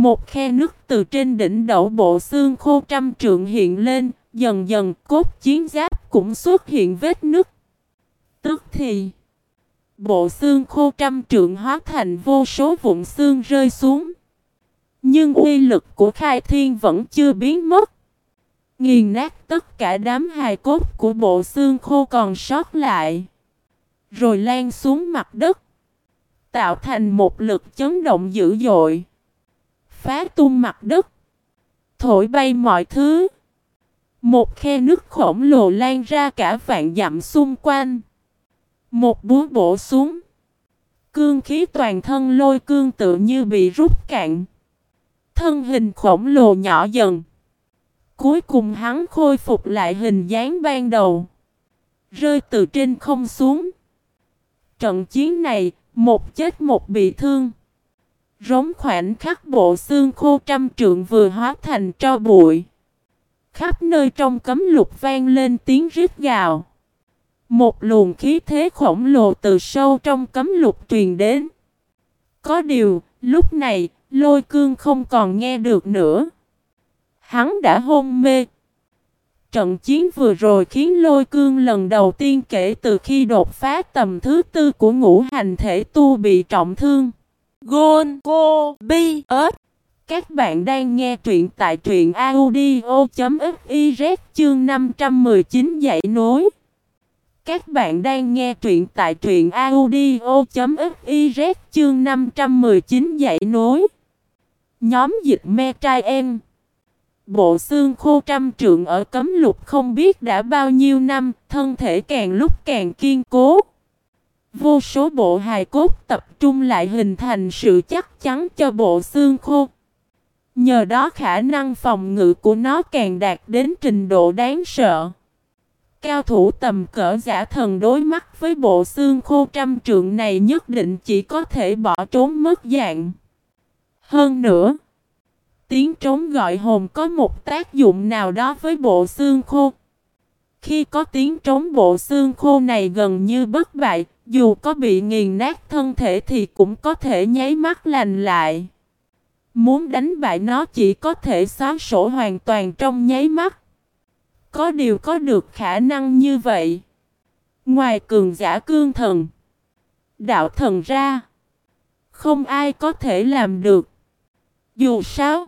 Một khe nứt từ trên đỉnh đậu bộ xương khô trăm trượng hiện lên, dần dần cốt chiến giáp cũng xuất hiện vết nứt. Tức thì, bộ xương khô trăm trượng hóa thành vô số vụn xương rơi xuống. Nhưng uy lực của khai thiên vẫn chưa biến mất. Nghiền nát tất cả đám hài cốt của bộ xương khô còn sót lại. Rồi lan xuống mặt đất. Tạo thành một lực chấn động dữ dội. Phá tung mặt đất. Thổi bay mọi thứ. Một khe nước khổng lồ lan ra cả vạn dặm xung quanh. Một búa bổ xuống. Cương khí toàn thân lôi cương tự như bị rút cạn. Thân hình khổng lồ nhỏ dần. Cuối cùng hắn khôi phục lại hình dáng ban đầu. Rơi từ trên không xuống. Trận chiến này, một chết một bị thương. Rống khoảnh khắc bộ xương khô trăm trượng vừa hóa thành tro bụi. Khắp nơi trong cấm lục vang lên tiếng rít gào. Một luồng khí thế khổng lồ từ sâu trong cấm lục truyền đến. Có điều, lúc này, lôi cương không còn nghe được nữa. Hắn đã hôn mê. Trận chiến vừa rồi khiến lôi cương lần đầu tiên kể từ khi đột phá tầm thứ tư của ngũ hành thể tu bị trọng thương. Gôn Cô Bi ớt Các bạn đang nghe truyện tại truyện audio.fiz chương 519 dạy nối. Các bạn đang nghe truyện tại truyện audio.fiz chương 519 dạy nối. Nhóm dịch me trai em. Bộ xương khô trăm trượng ở cấm lục không biết đã bao nhiêu năm, thân thể càng lúc càng kiên cố. Vô số bộ hài cốt tập trung lại hình thành sự chắc chắn cho bộ xương khô. Nhờ đó khả năng phòng ngự của nó càng đạt đến trình độ đáng sợ. Cao thủ tầm cỡ giả thần đối mắt với bộ xương khô trăm trượng này nhất định chỉ có thể bỏ trốn mất dạng. Hơn nữa, tiếng trống gọi hồn có một tác dụng nào đó với bộ xương khô. Khi có tiếng trống bộ xương khô này gần như bất bại, dù có bị nghiền nát thân thể thì cũng có thể nháy mắt lành lại. Muốn đánh bại nó chỉ có thể xóa sổ hoàn toàn trong nháy mắt. Có điều có được khả năng như vậy. Ngoài cường giả cương thần, đạo thần ra, không ai có thể làm được. Dù sao,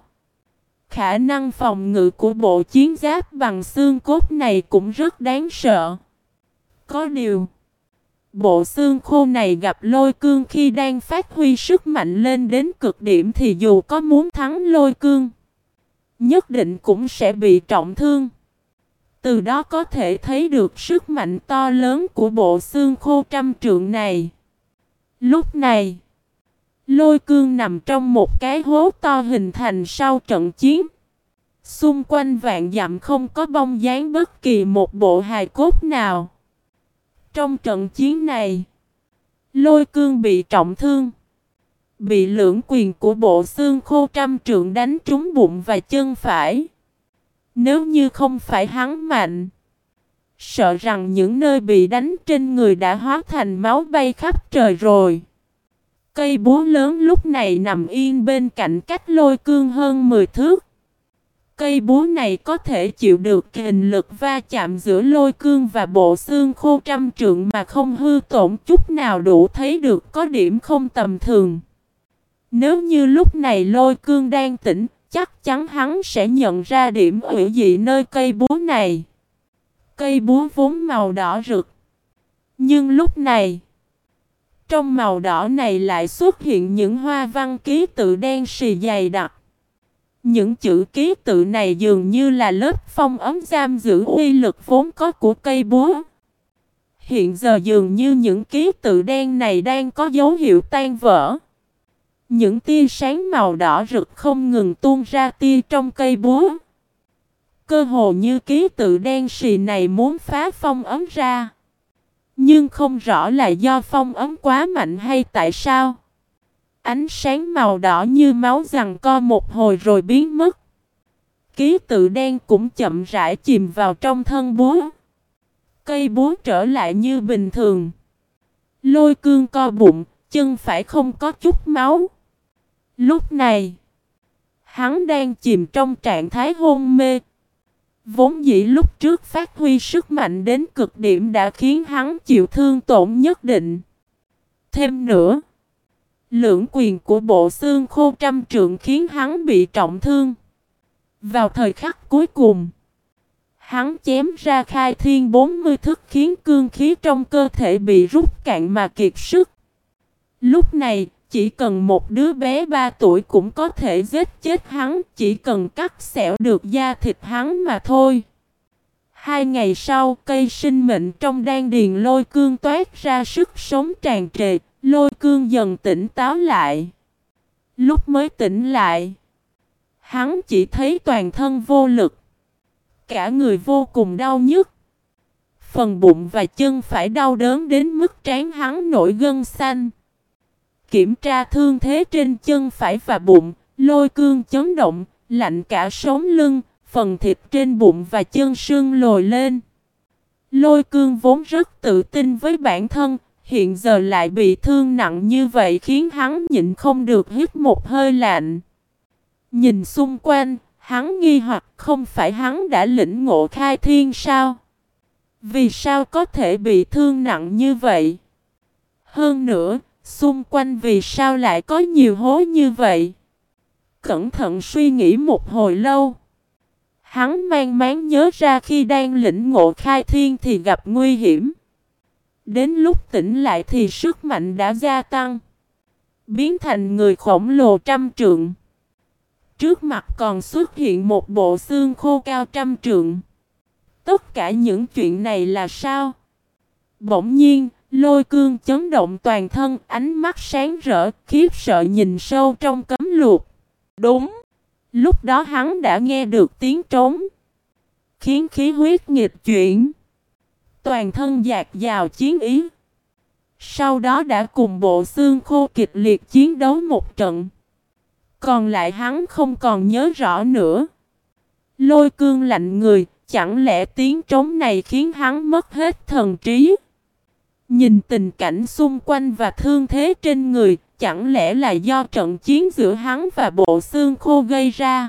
khả năng phòng ngự của bộ chiến giáp bằng xương cốt này cũng rất đáng sợ. Có điều, bộ xương khô này gặp lôi cương khi đang phát huy sức mạnh lên đến cực điểm thì dù có muốn thắng lôi cương, nhất định cũng sẽ bị trọng thương. Từ đó có thể thấy được sức mạnh to lớn của bộ xương khô trăm trượng này. Lúc này, lôi cương nằm trong một cái hố to hình thành sau trận chiến. Xung quanh vạn dặm không có bông dáng bất kỳ một bộ hài cốt nào. Trong trận chiến này, lôi cương bị trọng thương. Bị lưỡng quyền của bộ xương khô trăm trượng đánh trúng bụng và chân phải. Nếu như không phải hắn mạnh, sợ rằng những nơi bị đánh trên người đã hóa thành máu bay khắp trời rồi. Cây búa lớn lúc này nằm yên bên cạnh cách lôi cương hơn 10 thước. Cây búa này có thể chịu được hình lực va chạm giữa lôi cương và bộ xương khô trăm trượng mà không hư tổn chút nào đủ thấy được có điểm không tầm thường. Nếu như lúc này lôi cương đang tỉnh, chắc chắn hắn sẽ nhận ra điểm ủy dị nơi cây búa này. Cây búa vốn màu đỏ rực. Nhưng lúc này, trong màu đỏ này lại xuất hiện những hoa văn ký tự đen xì dày đặc. Những chữ ký tự này dường như là lớp phong ấm giam giữ uy lực vốn có của cây búa. Hiện giờ dường như những ký tự đen này đang có dấu hiệu tan vỡ. Những tia sáng màu đỏ rực không ngừng tuôn ra tia trong cây búa. Cơ hồ như ký tự đen xì này muốn phá phong ấm ra. Nhưng không rõ là do phong ấm quá mạnh hay tại sao. Ánh sáng màu đỏ như máu rằng co một hồi rồi biến mất. Ký tự đen cũng chậm rãi chìm vào trong thân búa. Cây búa trở lại như bình thường. Lôi cương co bụng, chân phải không có chút máu. Lúc này, Hắn đang chìm trong trạng thái hôn mê. Vốn dĩ lúc trước phát huy sức mạnh đến cực điểm đã khiến hắn chịu thương tổn nhất định. Thêm nữa, lưỡng quyền của bộ xương khô trăm trượng khiến hắn bị trọng thương. Vào thời khắc cuối cùng, hắn chém ra khai thiên 40 thức khiến cương khí trong cơ thể bị rút cạn mà kiệt sức. Lúc này, chỉ cần một đứa bé 3 tuổi cũng có thể giết chết hắn, chỉ cần cắt xẻo được da thịt hắn mà thôi. Hai ngày sau, cây sinh mệnh trong đan điền lôi cương toát ra sức sống tràn trề, lôi cương dần tỉnh táo lại. Lúc mới tỉnh lại, hắn chỉ thấy toàn thân vô lực. Cả người vô cùng đau nhức. Phần bụng và chân phải đau đớn đến mức trán hắn nổi gân xanh. Kiểm tra thương thế trên chân phải và bụng, lôi cương chấn động, lạnh cả sống lưng, phần thịt trên bụng và chân sưng lồi lên. Lôi cương vốn rất tự tin với bản thân, hiện giờ lại bị thương nặng như vậy khiến hắn nhịn không được hít một hơi lạnh. Nhìn xung quanh, hắn nghi hoặc không phải hắn đã lĩnh ngộ khai thiên sao? Vì sao có thể bị thương nặng như vậy? Hơn nữa, xung quanh vì sao lại có nhiều hố như vậy? Cẩn thận suy nghĩ một hồi lâu. Hắn mang máng nhớ ra khi đang lĩnh ngộ khai thiên thì gặp nguy hiểm. Đến lúc tỉnh lại thì sức mạnh đã gia tăng. Biến thành người khổng lồ trăm trượng. Trước mặt còn xuất hiện một bộ xương khô cao trăm trượng. Tất cả những chuyện này là sao? Bỗng nhiên, lôi cương chấn động toàn thân, ánh mắt sáng rỡ, khiếp sợ nhìn sâu trong cấm luộc. Đúng! Lúc đó hắn đã nghe được tiếng trống. Khiến khí huyết nghịch chuyển. Toàn thân dạt dào chiến ý. Sau đó đã cùng bộ xương khô kịch liệt chiến đấu một trận. Còn lại hắn không còn nhớ rõ nữa. Lôi cương lạnh người, chẳng lẽ tiếng trống này khiến hắn mất hết thần trí? Nhìn tình cảnh xung quanh và thương thế trên người, chẳng lẽ là do trận chiến giữa hắn và bộ xương khô gây ra?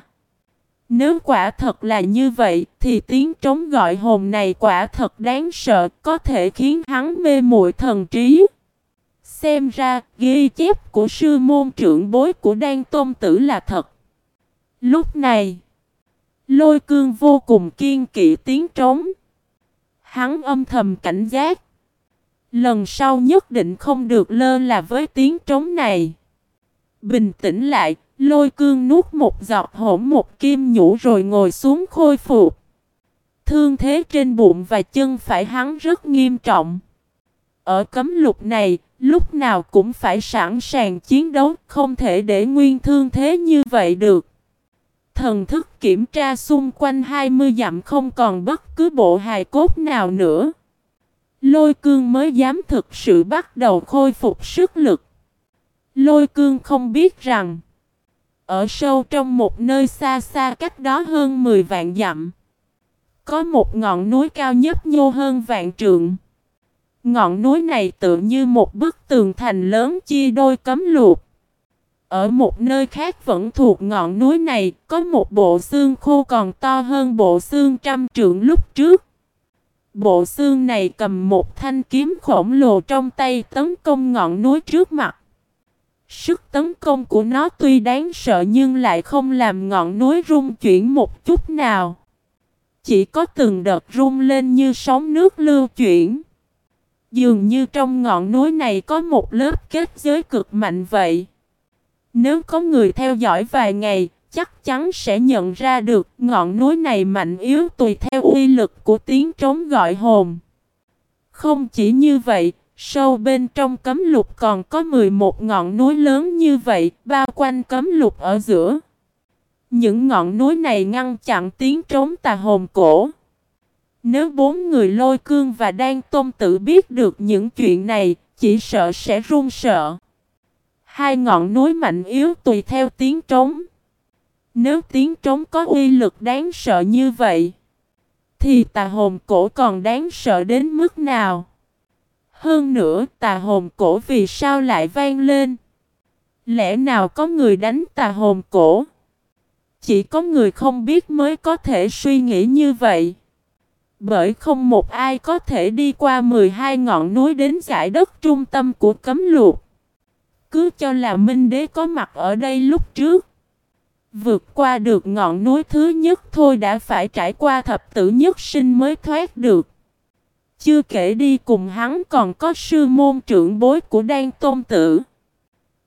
Nếu quả thật là như vậy, thì tiếng trống gọi hồn này quả thật đáng sợ, có thể khiến hắn mê muội thần trí. Xem ra, ghi chép của sư môn trưởng bối của Đan Tôn Tử là thật. Lúc này, lôi cương vô cùng kiên kỵ tiếng trống. Hắn âm thầm cảnh giác. Lần sau nhất định không được lơ là với tiếng trống này. Bình tĩnh lại, lôi cương nuốt một giọt hổm một kim nhũ rồi ngồi xuống khôi phục. Thương thế trên bụng và chân phải hắn rất nghiêm trọng. Ở cấm lục này, lúc nào cũng phải sẵn sàng chiến đấu, không thể để nguyên thương thế như vậy được. Thần thức kiểm tra xung quanh 20 dặm không còn bất cứ bộ hài cốt nào nữa. Lôi cương mới dám thực sự bắt đầu khôi phục sức lực. Lôi cương không biết rằng, ở sâu trong một nơi xa xa cách đó hơn 10 vạn dặm, có một ngọn núi cao nhấp nhô hơn vạn trượng. Ngọn núi này tự như một bức tường thành lớn chia đôi cấm luộc. Ở một nơi khác vẫn thuộc ngọn núi này, có một bộ xương khô còn to hơn bộ xương trăm trượng lúc trước. Bộ xương này cầm một thanh kiếm khổng lồ trong tay tấn công ngọn núi trước mặt. Sức tấn công của nó tuy đáng sợ nhưng lại không làm ngọn núi rung chuyển một chút nào. Chỉ có từng đợt rung lên như sóng nước lưu chuyển. Dường như trong ngọn núi này có một lớp kết giới cực mạnh vậy. Nếu có người theo dõi vài ngày, chắc chắn sẽ nhận ra được ngọn núi này mạnh yếu tùy theo uy lực của tiếng trống gọi hồn. Không chỉ như vậy, sâu bên trong cấm lục còn có 11 ngọn núi lớn như vậy, bao quanh cấm lục ở giữa. Những ngọn núi này ngăn chặn tiếng trống tà hồn cổ. Nếu bốn người lôi cương và đang tôn tự biết được những chuyện này, chỉ sợ sẽ run sợ. Hai ngọn núi mạnh yếu tùy theo tiếng trống. Nếu tiếng trống có uy lực đáng sợ như vậy, thì tà hồn cổ còn đáng sợ đến mức nào? Hơn nữa, tà hồn cổ vì sao lại vang lên? Lẽ nào có người đánh tà hồn cổ? chỉ có người không biết mới có thể suy nghĩ như vậy. Bởi không một ai có thể đi qua 12 ngọn núi đến giải đất trung tâm của cấm luộc. Cứ cho là Minh Đế có mặt ở đây lúc trước. Vượt qua được ngọn núi thứ nhất thôi đã phải trải qua thập tử nhất sinh mới thoát được. Chưa kể đi cùng hắn còn có sư môn trưởng bối của Đan Tôn Tử.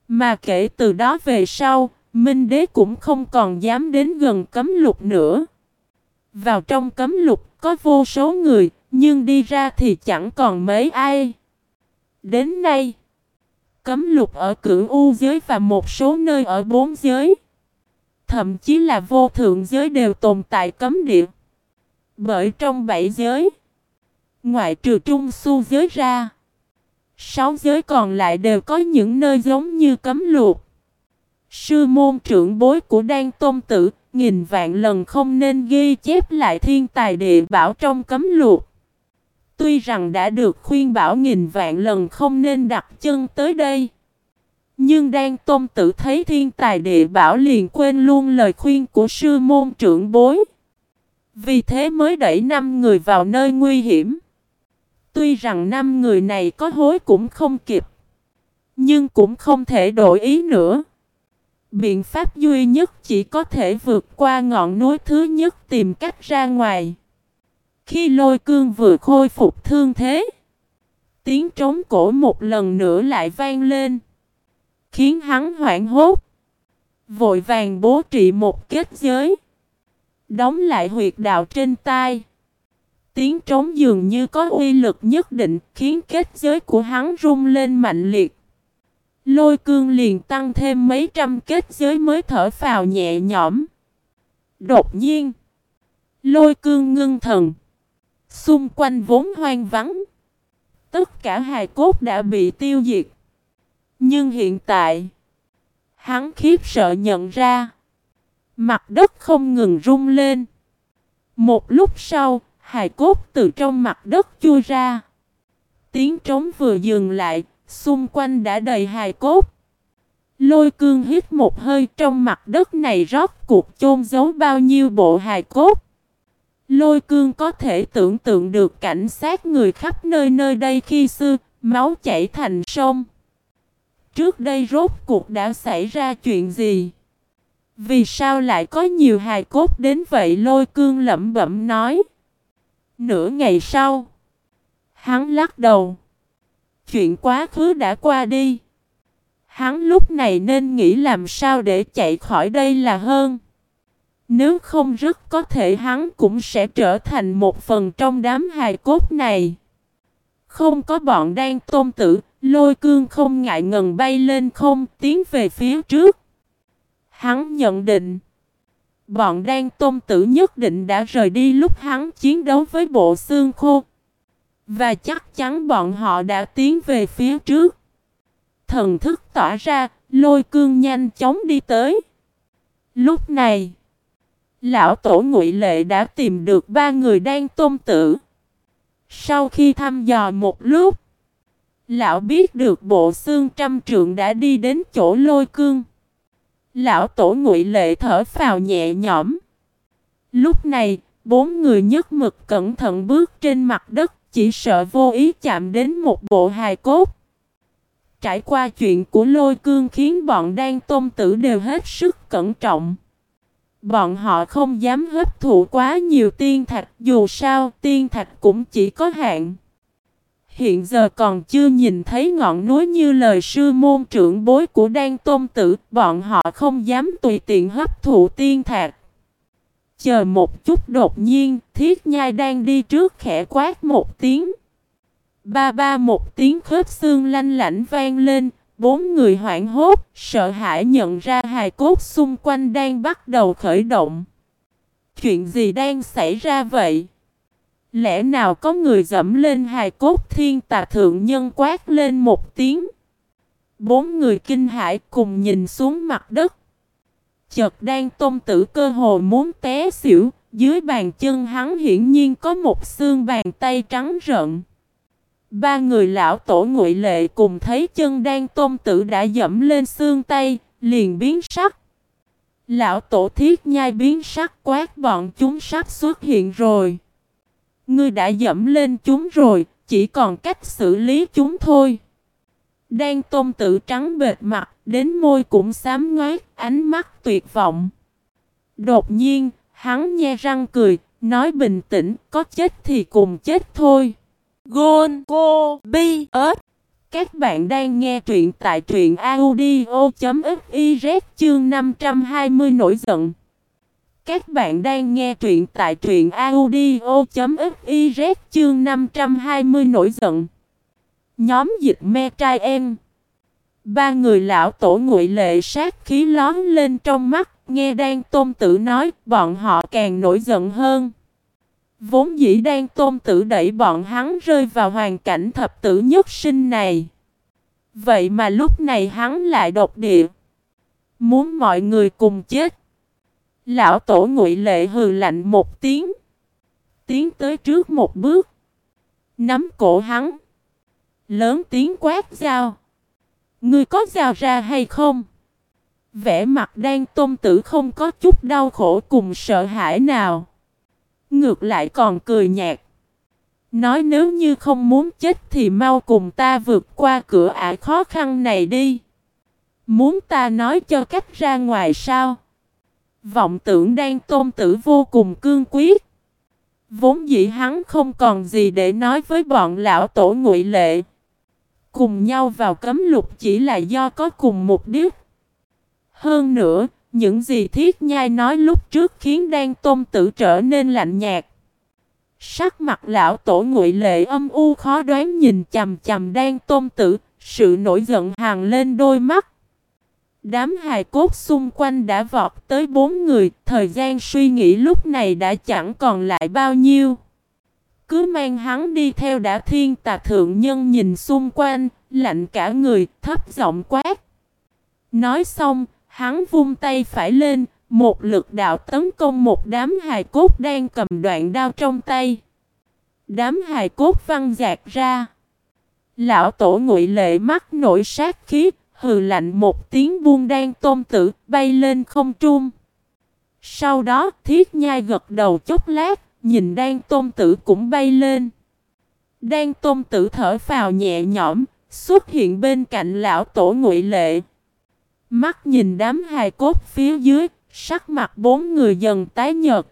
Mà kể từ đó về sau, Minh Đế cũng không còn dám đến gần cấm lục nữa. Vào trong cấm lục có vô số người, nhưng đi ra thì chẳng còn mấy ai. Đến nay, cấm lục ở cửu u giới và một số nơi ở bốn giới, thậm chí là vô thượng giới đều tồn tại cấm địa. Bởi trong bảy giới, ngoại trừ trung su giới ra, sáu giới còn lại đều có những nơi giống như cấm luộc Sư môn trưởng bối của Đan Tôn Tử, nghìn vạn lần không nên ghi chép lại thiên tài địa bảo trong cấm luộc. Tuy rằng đã được khuyên bảo nghìn vạn lần không nên đặt chân tới đây. Nhưng Đan Tôn Tử thấy thiên tài địa bảo liền quên luôn lời khuyên của sư môn trưởng bối. Vì thế mới đẩy năm người vào nơi nguy hiểm. Tuy rằng năm người này có hối cũng không kịp. Nhưng cũng không thể đổi ý nữa. Biện pháp duy nhất chỉ có thể vượt qua ngọn núi thứ nhất tìm cách ra ngoài. Khi lôi cương vừa khôi phục thương thế, tiếng trống cổ một lần nữa lại vang lên, khiến hắn hoảng hốt. Vội vàng bố trị một kết giới, đóng lại huyệt đạo trên tai. Tiếng trống dường như có uy lực nhất định khiến kết giới của hắn rung lên mạnh liệt. Lôi cương liền tăng thêm mấy trăm kết giới mới thở phào nhẹ nhõm. Đột nhiên, lôi cương ngưng thần. Xung quanh vốn hoang vắng. Tất cả hài cốt đã bị tiêu diệt. Nhưng hiện tại, hắn khiếp sợ nhận ra. Mặt đất không ngừng rung lên. Một lúc sau, hài cốt từ trong mặt đất chui ra. Tiếng trống vừa dừng lại, Xung quanh đã đầy hài cốt. Lôi cương hít một hơi trong mặt đất này rót cuộc chôn giấu bao nhiêu bộ hài cốt. Lôi cương có thể tưởng tượng được cảnh sát người khắp nơi nơi đây khi xưa, máu chảy thành sông. Trước đây rốt cuộc đã xảy ra chuyện gì? Vì sao lại có nhiều hài cốt đến vậy lôi cương lẩm bẩm nói. Nửa ngày sau, hắn lắc đầu. Chuyện quá khứ đã qua đi. Hắn lúc này nên nghĩ làm sao để chạy khỏi đây là hơn. Nếu không rất có thể hắn cũng sẽ trở thành một phần trong đám hài cốt này. Không có bọn đang tôn tử, lôi cương không ngại ngần bay lên không tiến về phía trước. Hắn nhận định, bọn đang tôn tử nhất định đã rời đi lúc hắn chiến đấu với bộ xương khô, và chắc chắn bọn họ đã tiến về phía trước. Thần thức tỏa ra, lôi cương nhanh chóng đi tới. Lúc này, lão tổ ngụy lệ đã tìm được ba người đang tôn tử. Sau khi thăm dò một lúc, lão biết được bộ xương trăm trượng đã đi đến chỗ lôi cương. Lão tổ ngụy lệ thở phào nhẹ nhõm. Lúc này, bốn người nhất mực cẩn thận bước trên mặt đất chỉ sợ vô ý chạm đến một bộ hài cốt. Trải qua chuyện của lôi cương khiến bọn đang tôn tử đều hết sức cẩn trọng. Bọn họ không dám hấp thụ quá nhiều tiên thạch dù sao tiên thạch cũng chỉ có hạn. Hiện giờ còn chưa nhìn thấy ngọn núi như lời sư môn trưởng bối của đan tôn tử, bọn họ không dám tùy tiện hấp thụ tiên thạch. Chờ một chút đột nhiên, thiết nhai đang đi trước khẽ quát một tiếng. Ba ba một tiếng khớp xương lanh lảnh vang lên, bốn người hoảng hốt, sợ hãi nhận ra hài cốt xung quanh đang bắt đầu khởi động. Chuyện gì đang xảy ra vậy? Lẽ nào có người dẫm lên hài cốt thiên tà thượng nhân quát lên một tiếng? Bốn người kinh hãi cùng nhìn xuống mặt đất. Chợt đang tôn tử cơ hồ muốn té xỉu, dưới bàn chân hắn hiển nhiên có một xương bàn tay trắng rợn. Ba người lão tổ ngụy lệ cùng thấy chân đang tôn tử đã dẫm lên xương tay, liền biến sắc. Lão tổ thiết nhai biến sắc quát bọn chúng sắp xuất hiện rồi. Ngươi đã dẫm lên chúng rồi, chỉ còn cách xử lý chúng thôi. Đang tôm tự trắng bệt mặt, đến môi cũng xám ngoét, ánh mắt tuyệt vọng. Đột nhiên, hắn nhe răng cười, nói bình tĩnh, có chết thì cùng chết thôi. Gôn Cô Bi ớt Các bạn đang nghe truyện tại truyện audio.fiz chương 520 nổi giận. Các bạn đang nghe truyện tại truyện audio.fiz chương 520 nổi giận. Nhóm dịch me trai em. Ba người lão tổ ngụy lệ sát khí lón lên trong mắt, nghe đang tôn tử nói, bọn họ càng nổi giận hơn. Vốn dĩ đang tôn tử đẩy bọn hắn rơi vào hoàn cảnh thập tử nhất sinh này. Vậy mà lúc này hắn lại độc địa. Muốn mọi người cùng chết. Lão tổ ngụy lệ hừ lạnh một tiếng. Tiến tới trước một bước. Nắm cổ hắn. Lớn tiếng quát dao. Ngươi có dao ra hay không? Vẻ mặt đang tôn tử không có chút đau khổ cùng sợ hãi nào. Ngược lại còn cười nhạt. Nói nếu như không muốn chết thì mau cùng ta vượt qua cửa ải khó khăn này đi. Muốn ta nói cho cách ra ngoài sao? Vọng tưởng đang tôn tử vô cùng cương quyết. Vốn dĩ hắn không còn gì để nói với bọn lão tổ ngụy lệ. Cùng nhau vào cấm lục chỉ là do có cùng một đích. Hơn nữa, những gì thiết nhai nói lúc trước khiến đan tôn tử trở nên lạnh nhạt. Sắc mặt lão tổ ngụy lệ âm u khó đoán nhìn chầm chầm đan tôn tử, sự nổi giận hàng lên đôi mắt. Đám hài cốt xung quanh đã vọt tới bốn người, thời gian suy nghĩ lúc này đã chẳng còn lại bao nhiêu. Cứ mang hắn đi theo đã thiên tà thượng nhân nhìn xung quanh, lạnh cả người, thấp giọng quát. Nói xong, hắn vung tay phải lên, một lực đạo tấn công một đám hài cốt đang cầm đoạn đao trong tay. Đám hài cốt văng dạt ra. Lão tổ ngụy lệ mắt nổi sát khí, hừ lạnh một tiếng buông đan tôm tử, bay lên không trung. Sau đó thiết nhai gật đầu chốc lát, nhìn đan tôm tử cũng bay lên. Đan tôm tử thở phào nhẹ nhõm, xuất hiện bên cạnh lão tổ ngụy lệ. Mắt nhìn đám hài cốt phía dưới, sắc mặt bốn người dần tái nhợt.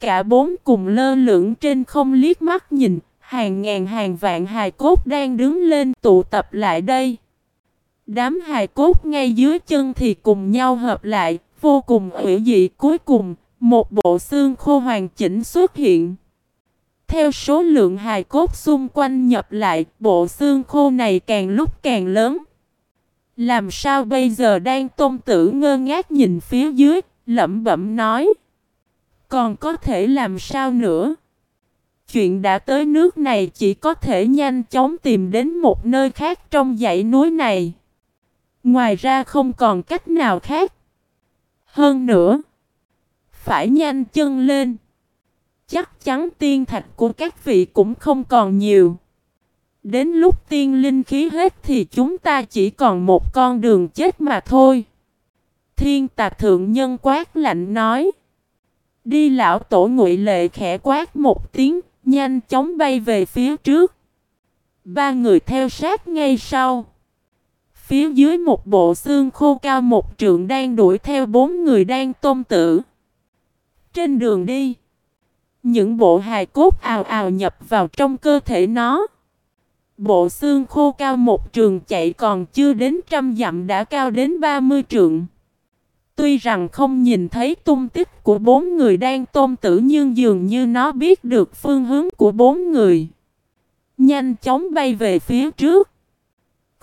Cả bốn cùng lơ lửng trên không liếc mắt nhìn, hàng ngàn hàng vạn hài cốt đang đứng lên tụ tập lại đây. Đám hài cốt ngay dưới chân thì cùng nhau hợp lại, vô cùng hữu dị cuối cùng, một bộ xương khô hoàn chỉnh xuất hiện. Theo số lượng hài cốt xung quanh nhập lại, bộ xương khô này càng lúc càng lớn. Làm sao bây giờ đang tôn tử ngơ ngác nhìn phía dưới, lẩm bẩm nói. Còn có thể làm sao nữa? Chuyện đã tới nước này chỉ có thể nhanh chóng tìm đến một nơi khác trong dãy núi này. Ngoài ra không còn cách nào khác. Hơn nữa, phải nhanh chân lên. Chắc chắn tiên thạch của các vị cũng không còn nhiều. Đến lúc tiên linh khí hết thì chúng ta chỉ còn một con đường chết mà thôi. Thiên tạc thượng nhân quát lạnh nói. Đi lão tổ ngụy lệ khẽ quát một tiếng, nhanh chóng bay về phía trước. Ba người theo sát ngay sau. Phía dưới một bộ xương khô cao một trượng đang đuổi theo bốn người đang tôn tử. Trên đường đi, những bộ hài cốt ào ào nhập vào trong cơ thể nó. Bộ xương khô cao một trường chạy còn chưa đến trăm dặm đã cao đến 30 trượng. Tuy rằng không nhìn thấy tung tích của bốn người đang tôn tử nhưng dường như nó biết được phương hướng của bốn người. Nhanh chóng bay về phía trước.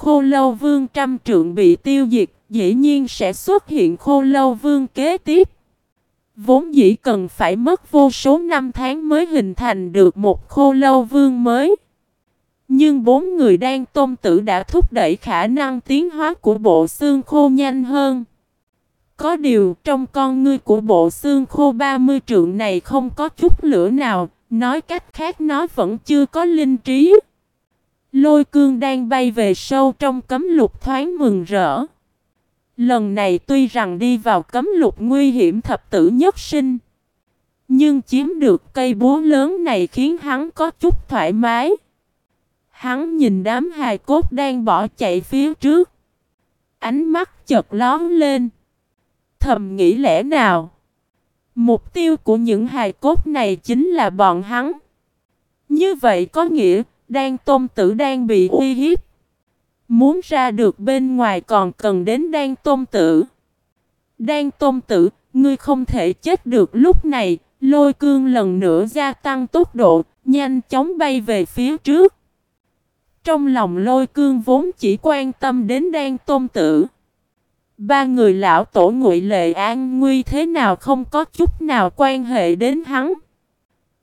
Khô lâu vương trăm trượng bị tiêu diệt, dĩ nhiên sẽ xuất hiện khô lâu vương kế tiếp. Vốn dĩ cần phải mất vô số năm tháng mới hình thành được một khô lâu vương mới. Nhưng bốn người đang tôn tử đã thúc đẩy khả năng tiến hóa của bộ xương khô nhanh hơn. Có điều trong con ngươi của bộ xương khô 30 trượng này không có chút lửa nào, nói cách khác nó vẫn chưa có linh trí. Lôi cương đang bay về sâu trong cấm lục thoáng mừng rỡ. Lần này tuy rằng đi vào cấm lục nguy hiểm thập tử nhất sinh. Nhưng chiếm được cây búa lớn này khiến hắn có chút thoải mái. Hắn nhìn đám hài cốt đang bỏ chạy phía trước. Ánh mắt chợt lón lên. Thầm nghĩ lẽ nào? Mục tiêu của những hài cốt này chính là bọn hắn. Như vậy có nghĩa, đan tôn tử đang bị uy hiếp. Muốn ra được bên ngoài còn cần đến đan tôn tử. Đan tôn tử, ngươi không thể chết được lúc này, lôi cương lần nữa gia tăng tốc độ, nhanh chóng bay về phía trước. Trong lòng lôi cương vốn chỉ quan tâm đến đan tôn tử. Ba người lão tổ ngụy lệ an nguy thế nào không có chút nào quan hệ đến hắn.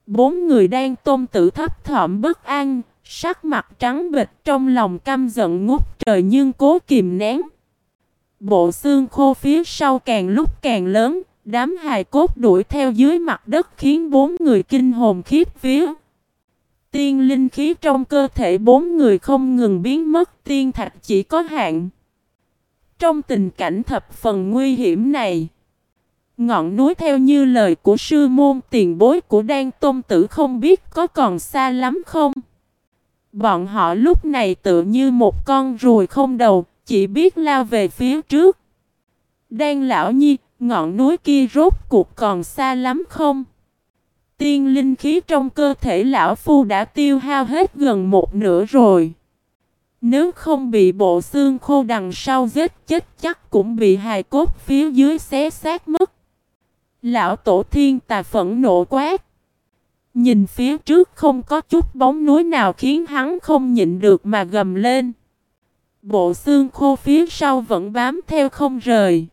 Bốn người đang tôn tử thấp thỏm bất an, sắc mặt trắng bịch trong lòng căm giận ngút trời nhưng cố kìm nén. Bộ xương khô phía sau càng lúc càng lớn, đám hài cốt đuổi theo dưới mặt đất khiến bốn người kinh hồn khiếp vía. Tiên linh khí trong cơ thể bốn người không ngừng biến mất tiên thạch chỉ có hạn. Trong tình cảnh thập phần nguy hiểm này, ngọn núi theo như lời của sư môn tiền bối của Đan Tôn Tử không biết có còn xa lắm không? Bọn họ lúc này tự như một con ruồi không đầu, chỉ biết lao về phía trước. Đan lão nhi, ngọn núi kia rốt cuộc còn xa lắm không? Tiên linh khí trong cơ thể lão phu đã tiêu hao hết gần một nửa rồi. Nếu không bị bộ xương khô đằng sau giết chết chắc cũng bị hài cốt phía dưới xé xác mất. Lão tổ thiên tà phẫn nộ quát. Nhìn phía trước không có chút bóng núi nào khiến hắn không nhịn được mà gầm lên. Bộ xương khô phía sau vẫn bám theo không rời.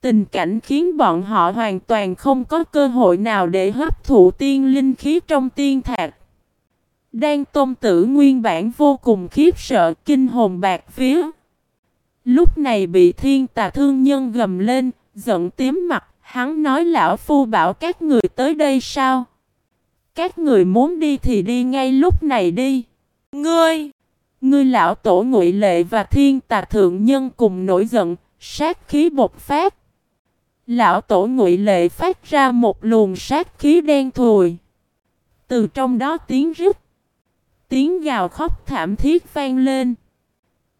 Tình cảnh khiến bọn họ hoàn toàn không có cơ hội nào để hấp thụ tiên linh khí trong tiên thạc. Đang tôn tử nguyên bản vô cùng khiếp sợ kinh hồn bạc phía. Lúc này bị thiên tà thương nhân gầm lên, giận tím mặt, hắn nói lão phu bảo các người tới đây sao? Các người muốn đi thì đi ngay lúc này đi. Ngươi! Ngươi lão tổ ngụy lệ và thiên tà thượng nhân cùng nổi giận, sát khí bột phát. Lão tổ ngụy lệ phát ra một luồng sát khí đen thùi. Từ trong đó tiếng rít. Tiếng gào khóc thảm thiết vang lên.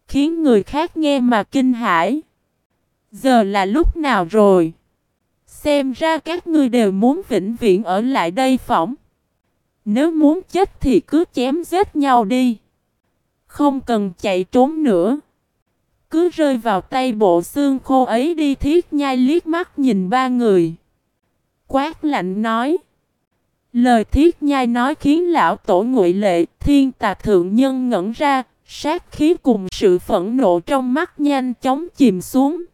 Khiến người khác nghe mà kinh hãi. Giờ là lúc nào rồi? Xem ra các ngươi đều muốn vĩnh viễn ở lại đây phỏng. Nếu muốn chết thì cứ chém giết nhau đi. Không cần chạy trốn nữa. Cứ rơi vào tay bộ xương khô ấy đi thiết nhai liếc mắt nhìn ba người. Quát lạnh nói. Lời thiết nhai nói khiến lão tổ ngụy lệ, thiên tà thượng nhân ngẩn ra, sát khí cùng sự phẫn nộ trong mắt nhanh chóng chìm xuống.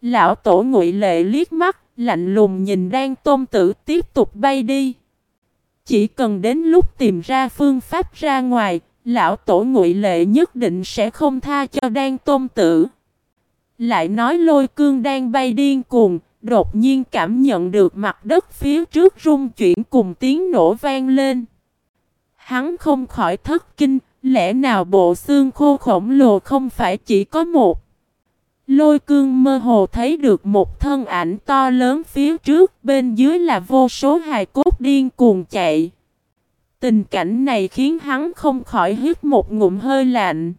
Lão tổ ngụy lệ liếc mắt, lạnh lùng nhìn đang tôn tử tiếp tục bay đi. Chỉ cần đến lúc tìm ra phương pháp ra ngoài, lão tổ ngụy lệ nhất định sẽ không tha cho đan tôn tử. Lại nói lôi cương đang bay điên cuồng, đột nhiên cảm nhận được mặt đất phía trước rung chuyển cùng tiếng nổ vang lên. Hắn không khỏi thất kinh, lẽ nào bộ xương khô khổng lồ không phải chỉ có một. Lôi cương mơ hồ thấy được một thân ảnh to lớn phía trước, bên dưới là vô số hài cốt điên cuồng chạy. Tình cảnh này khiến hắn không khỏi hít một ngụm hơi lạnh.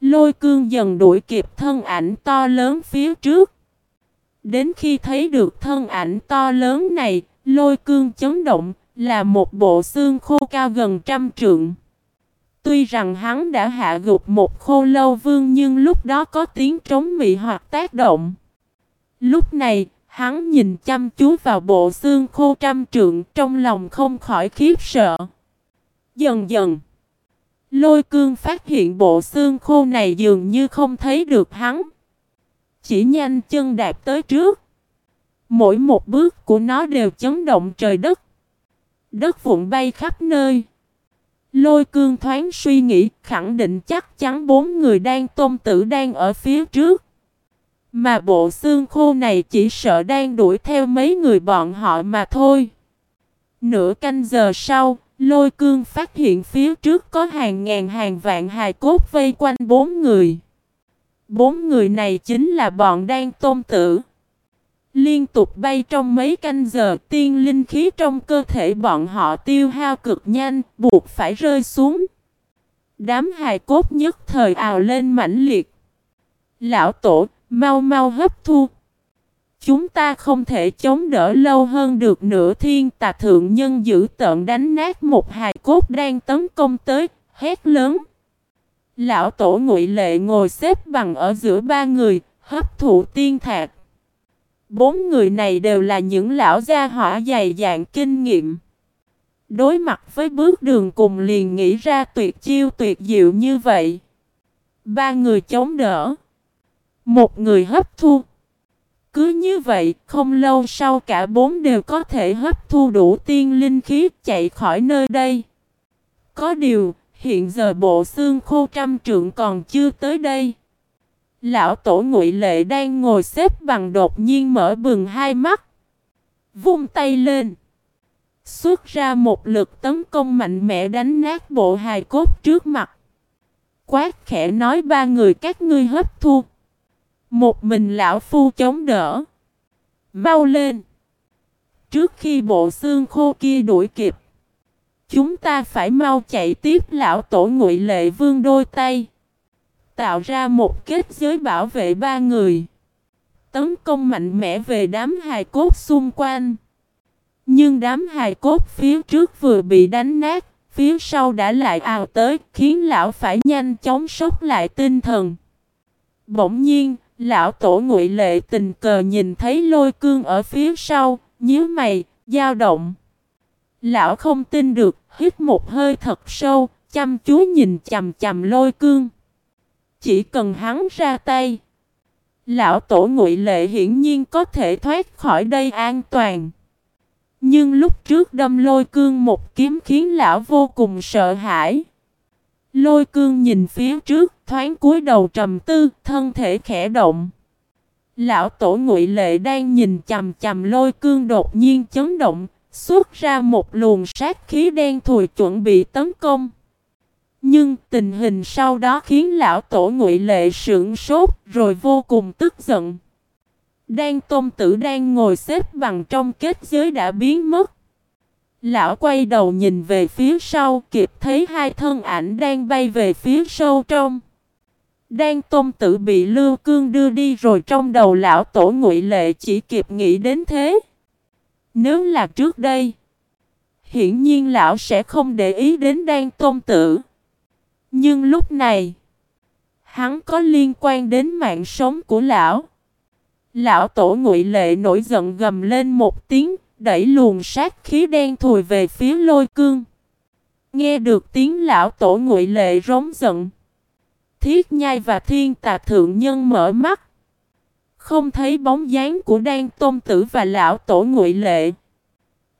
Lôi cương dần đuổi kịp thân ảnh to lớn phía trước. Đến khi thấy được thân ảnh to lớn này, lôi cương chấn động, là một bộ xương khô cao gần trăm trượng. Tuy rằng hắn đã hạ gục một khô lâu vương nhưng lúc đó có tiếng trống mị hoặc tác động. Lúc này, hắn nhìn chăm chú vào bộ xương khô trăm trượng trong lòng không khỏi khiếp sợ. Dần dần, lôi cương phát hiện bộ xương khô này dường như không thấy được hắn. Chỉ nhanh chân đạp tới trước. Mỗi một bước của nó đều chấn động trời đất. Đất vụn bay khắp nơi. Lôi cương thoáng suy nghĩ, khẳng định chắc chắn bốn người đang tôn tử đang ở phía trước. Mà bộ xương khô này chỉ sợ đang đuổi theo mấy người bọn họ mà thôi. Nửa canh giờ sau, lôi cương phát hiện phía trước có hàng ngàn hàng vạn hài cốt vây quanh bốn người. Bốn người này chính là bọn đang tôn tử. Liên tục bay trong mấy canh giờ tiên linh khí trong cơ thể bọn họ tiêu hao cực nhanh, buộc phải rơi xuống. Đám hài cốt nhất thời ào lên mãnh liệt. Lão tổ, mau mau hấp thu. Chúng ta không thể chống đỡ lâu hơn được nửa thiên tà thượng nhân giữ tợn đánh nát một hài cốt đang tấn công tới, hét lớn. Lão tổ ngụy lệ ngồi xếp bằng ở giữa ba người, hấp thụ tiên thạc. Bốn người này đều là những lão gia hỏa dày dạn kinh nghiệm. Đối mặt với bước đường cùng liền nghĩ ra tuyệt chiêu tuyệt diệu như vậy. Ba người chống đỡ. Một người hấp thu. Cứ như vậy, không lâu sau cả bốn đều có thể hấp thu đủ tiên linh khí chạy khỏi nơi đây. Có điều, hiện giờ bộ xương khô trăm trượng còn chưa tới đây. Lão tổ ngụy lệ đang ngồi xếp bằng đột nhiên mở bừng hai mắt. Vung tay lên. Xuất ra một lực tấn công mạnh mẽ đánh nát bộ hài cốt trước mặt. Quát khẽ nói ba người các ngươi hấp thu. Một mình lão phu chống đỡ. Mau lên. Trước khi bộ xương khô kia đuổi kịp. Chúng ta phải mau chạy tiếp, lão tổ ngụy lệ vương đôi tay. Tạo ra một kết giới bảo vệ ba người. Tấn công mạnh mẽ về đám hài cốt xung quanh. Nhưng đám hài cốt phía trước vừa bị đánh nát, phía sau đã lại ào tới, khiến lão phải nhanh chóng sốc lại tinh thần. Bỗng nhiên, lão tổ ngụy lệ tình cờ nhìn thấy lôi cương ở phía sau, nhíu mày, dao động. Lão không tin được, hít một hơi thật sâu, chăm chú nhìn chầm chầm lôi cương. Chỉ cần hắn ra tay, lão tổ ngụy lệ hiển nhiên có thể thoát khỏi đây an toàn. Nhưng lúc trước đâm lôi cương một kiếm khiến lão vô cùng sợ hãi. Lôi cương nhìn phía trước, thoáng cúi đầu trầm tư, thân thể khẽ động. Lão tổ ngụy lệ đang nhìn chầm chầm lôi cương đột nhiên chấn động, xuất ra một luồng sát khí đen thùi chuẩn bị tấn công. Nhưng tình hình sau đó khiến lão tổ ngụy lệ sững sốt rồi vô cùng tức giận. Đan tôn tử đang ngồi xếp bằng trong kết giới đã biến mất. Lão quay đầu nhìn về phía sau kịp thấy hai thân ảnh đang bay về phía sâu trong. Đan tôn tử bị lưu cương đưa đi rồi trong đầu lão tổ ngụy lệ chỉ kịp nghĩ đến thế. Nếu là trước đây, hiển nhiên lão sẽ không để ý đến đan tôn tử. Nhưng lúc này, hắn có liên quan đến mạng sống của lão. Lão tổ ngụy lệ nổi giận gầm lên một tiếng, đẩy luồng sát khí đen thùi về phía lôi cương. Nghe được tiếng lão tổ ngụy lệ rống giận. Thiết nhai và thiên tà thượng nhân mở mắt. Không thấy bóng dáng của đan tôn tử và lão tổ ngụy lệ.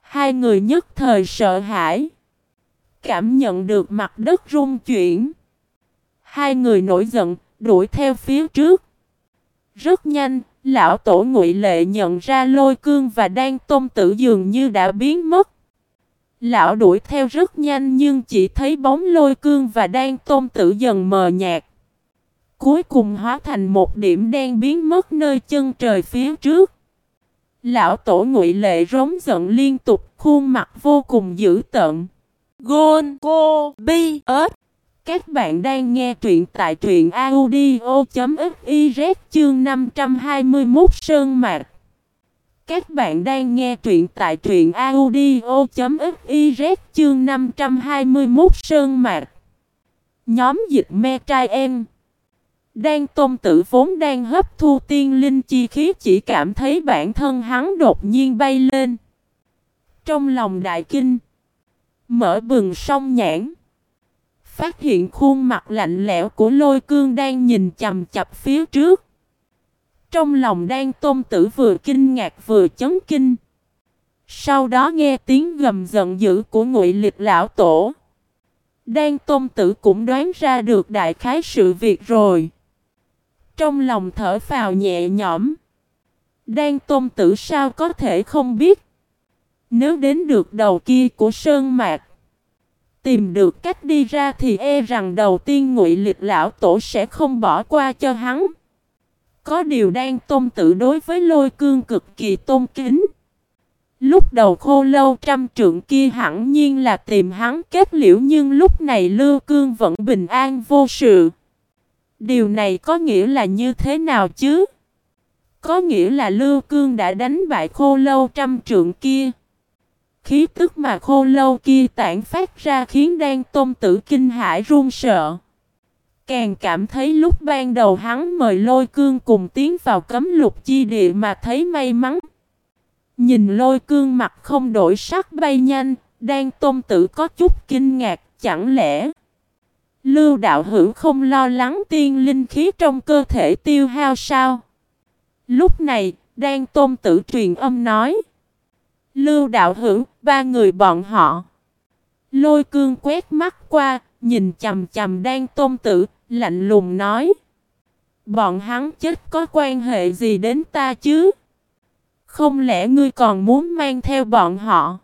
Hai người nhất thời sợ hãi. Cảm nhận được mặt đất rung chuyển. Hai người nổi giận, đuổi theo phía trước. Rất nhanh, lão tổ ngụy lệ nhận ra lôi cương và đang tôn tử dường như đã biến mất. Lão đuổi theo rất nhanh nhưng chỉ thấy bóng lôi cương và đang tôn tử dần mờ nhạt. Cuối cùng hóa thành một điểm đen biến mất nơi chân trời phía trước. Lão tổ ngụy lệ rống giận liên tục, khuôn mặt vô cùng dữ tợn. Gôn Cô Bi ớt Các bạn đang nghe truyện tại truyện audio.fiz chương 521 Sơn Mạc. Các bạn đang nghe truyện tại truyện audio.fiz chương 521 Sơn Mạc. Nhóm dịch me trai em. Đang tôn tử vốn đang hấp thu tiên linh chi khí chỉ cảm thấy bản thân hắn đột nhiên bay lên. Trong lòng đại kinh, mở bừng song nhãn. Phát hiện khuôn mặt lạnh lẽo của lôi cương đang nhìn chầm chập phía trước. Trong lòng đang tôn tử vừa kinh ngạc vừa chấn kinh. Sau đó nghe tiếng gầm giận dữ của ngụy liệt lão tổ. Đan tôn tử cũng đoán ra được đại khái sự việc rồi. Trong lòng thở phào nhẹ nhõm. Đan tôn tử sao có thể không biết. Nếu đến được đầu kia của sơn mạc. Tìm được cách đi ra thì e rằng đầu tiên ngụy liệt lão tổ sẽ không bỏ qua cho hắn. Có điều đang tôn tự đối với lôi cương cực kỳ tôn kính. Lúc đầu khô lâu trăm trượng kia hẳn nhiên là tìm hắn kết liễu nhưng lúc này Lưu Cương vẫn bình an vô sự. Điều này có nghĩa là như thế nào chứ? Có nghĩa là Lưu Cương đã đánh bại khô lâu trăm trượng kia. Khí tức mà khô lâu kia tản phát ra khiến đan tôn tử kinh hãi run sợ. Càng cảm thấy lúc ban đầu hắn mời lôi cương cùng tiến vào cấm lục chi địa mà thấy may mắn. Nhìn lôi cương mặt không đổi sắc bay nhanh, đan tôn tử có chút kinh ngạc, chẳng lẽ Lưu đạo hữu không lo lắng tiên linh khí trong cơ thể tiêu hao sao? Lúc này, đang tôn tử truyền âm nói. Lưu đạo hữu, ba người bọn họ. Lôi cương quét mắt qua, nhìn chầm chầm đang tôn tử, lạnh lùng nói. Bọn hắn chết có quan hệ gì đến ta chứ? Không lẽ ngươi còn muốn mang theo bọn họ?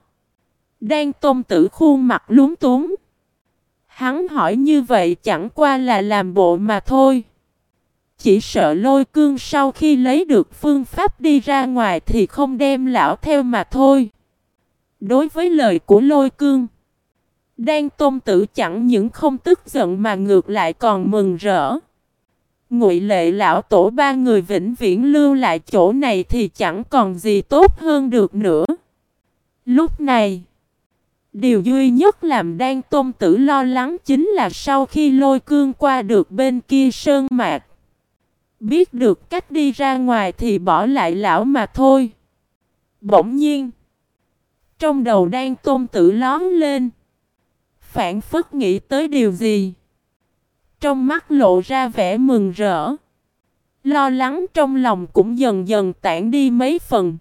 Đang tôn tử khuôn mặt lúng túng. Hắn hỏi như vậy chẳng qua là làm bộ mà thôi. Chỉ sợ lôi cương sau khi lấy được phương pháp đi ra ngoài thì không đem lão theo mà thôi. Đối với lời của lôi cương, Đan tôn tử chẳng những không tức giận mà ngược lại còn mừng rỡ. Ngụy lệ lão tổ ba người vĩnh viễn lưu lại chỗ này thì chẳng còn gì tốt hơn được nữa. Lúc này, điều duy nhất làm đan tôn tử lo lắng chính là sau khi lôi cương qua được bên kia sơn mạc. Biết được cách đi ra ngoài thì bỏ lại lão mà thôi. Bỗng nhiên, trong đầu đan tôn tử lón lên. Phản phất nghĩ tới điều gì? Trong mắt lộ ra vẻ mừng rỡ. Lo lắng trong lòng cũng dần dần tản đi mấy phần.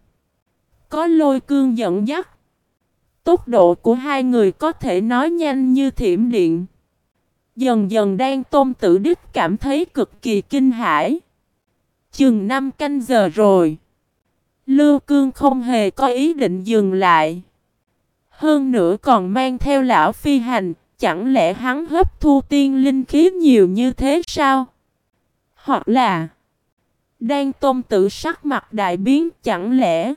Có lôi cương dẫn dắt. Tốc độ của hai người có thể nói nhanh như thiểm điện. Dần dần đang tôn tử đích cảm thấy cực kỳ kinh hãi. Chừng năm canh giờ rồi. Lưu cương không hề có ý định dừng lại. Hơn nữa còn mang theo lão phi hành, chẳng lẽ hắn hấp thu tiên linh khí nhiều như thế sao? Hoặc là đang tôn tự sắc mặt đại biến chẳng lẽ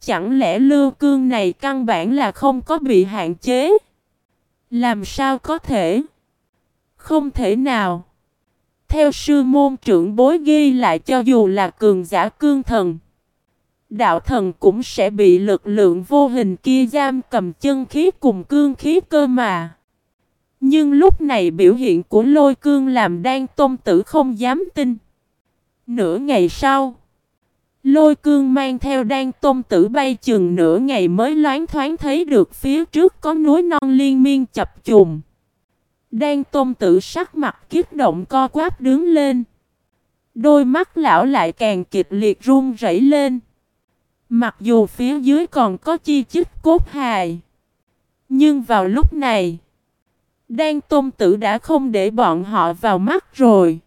Chẳng lẽ lưu cương này căn bản là không có bị hạn chế Làm sao có thể Không thể nào theo sư môn trưởng bối ghi lại cho dù là cường giả cương thần đạo thần cũng sẽ bị lực lượng vô hình kia giam cầm chân khí cùng cương khí cơ mà. Nhưng lúc này biểu hiện của lôi cương làm đan tôn tử không dám tin. Nửa ngày sau, lôi cương mang theo đan tôn tử bay chừng nửa ngày mới loáng thoáng thấy được phía trước có núi non liên miên chập trùng. Đan tôn tử sắc mặt kiếp động co quáp đứng lên. Đôi mắt lão lại càng kịch liệt run rẩy lên. Mặc dù phía dưới còn có chi chích cốt hài. Nhưng vào lúc này, Đan Tôn Tử đã không để bọn họ vào mắt rồi.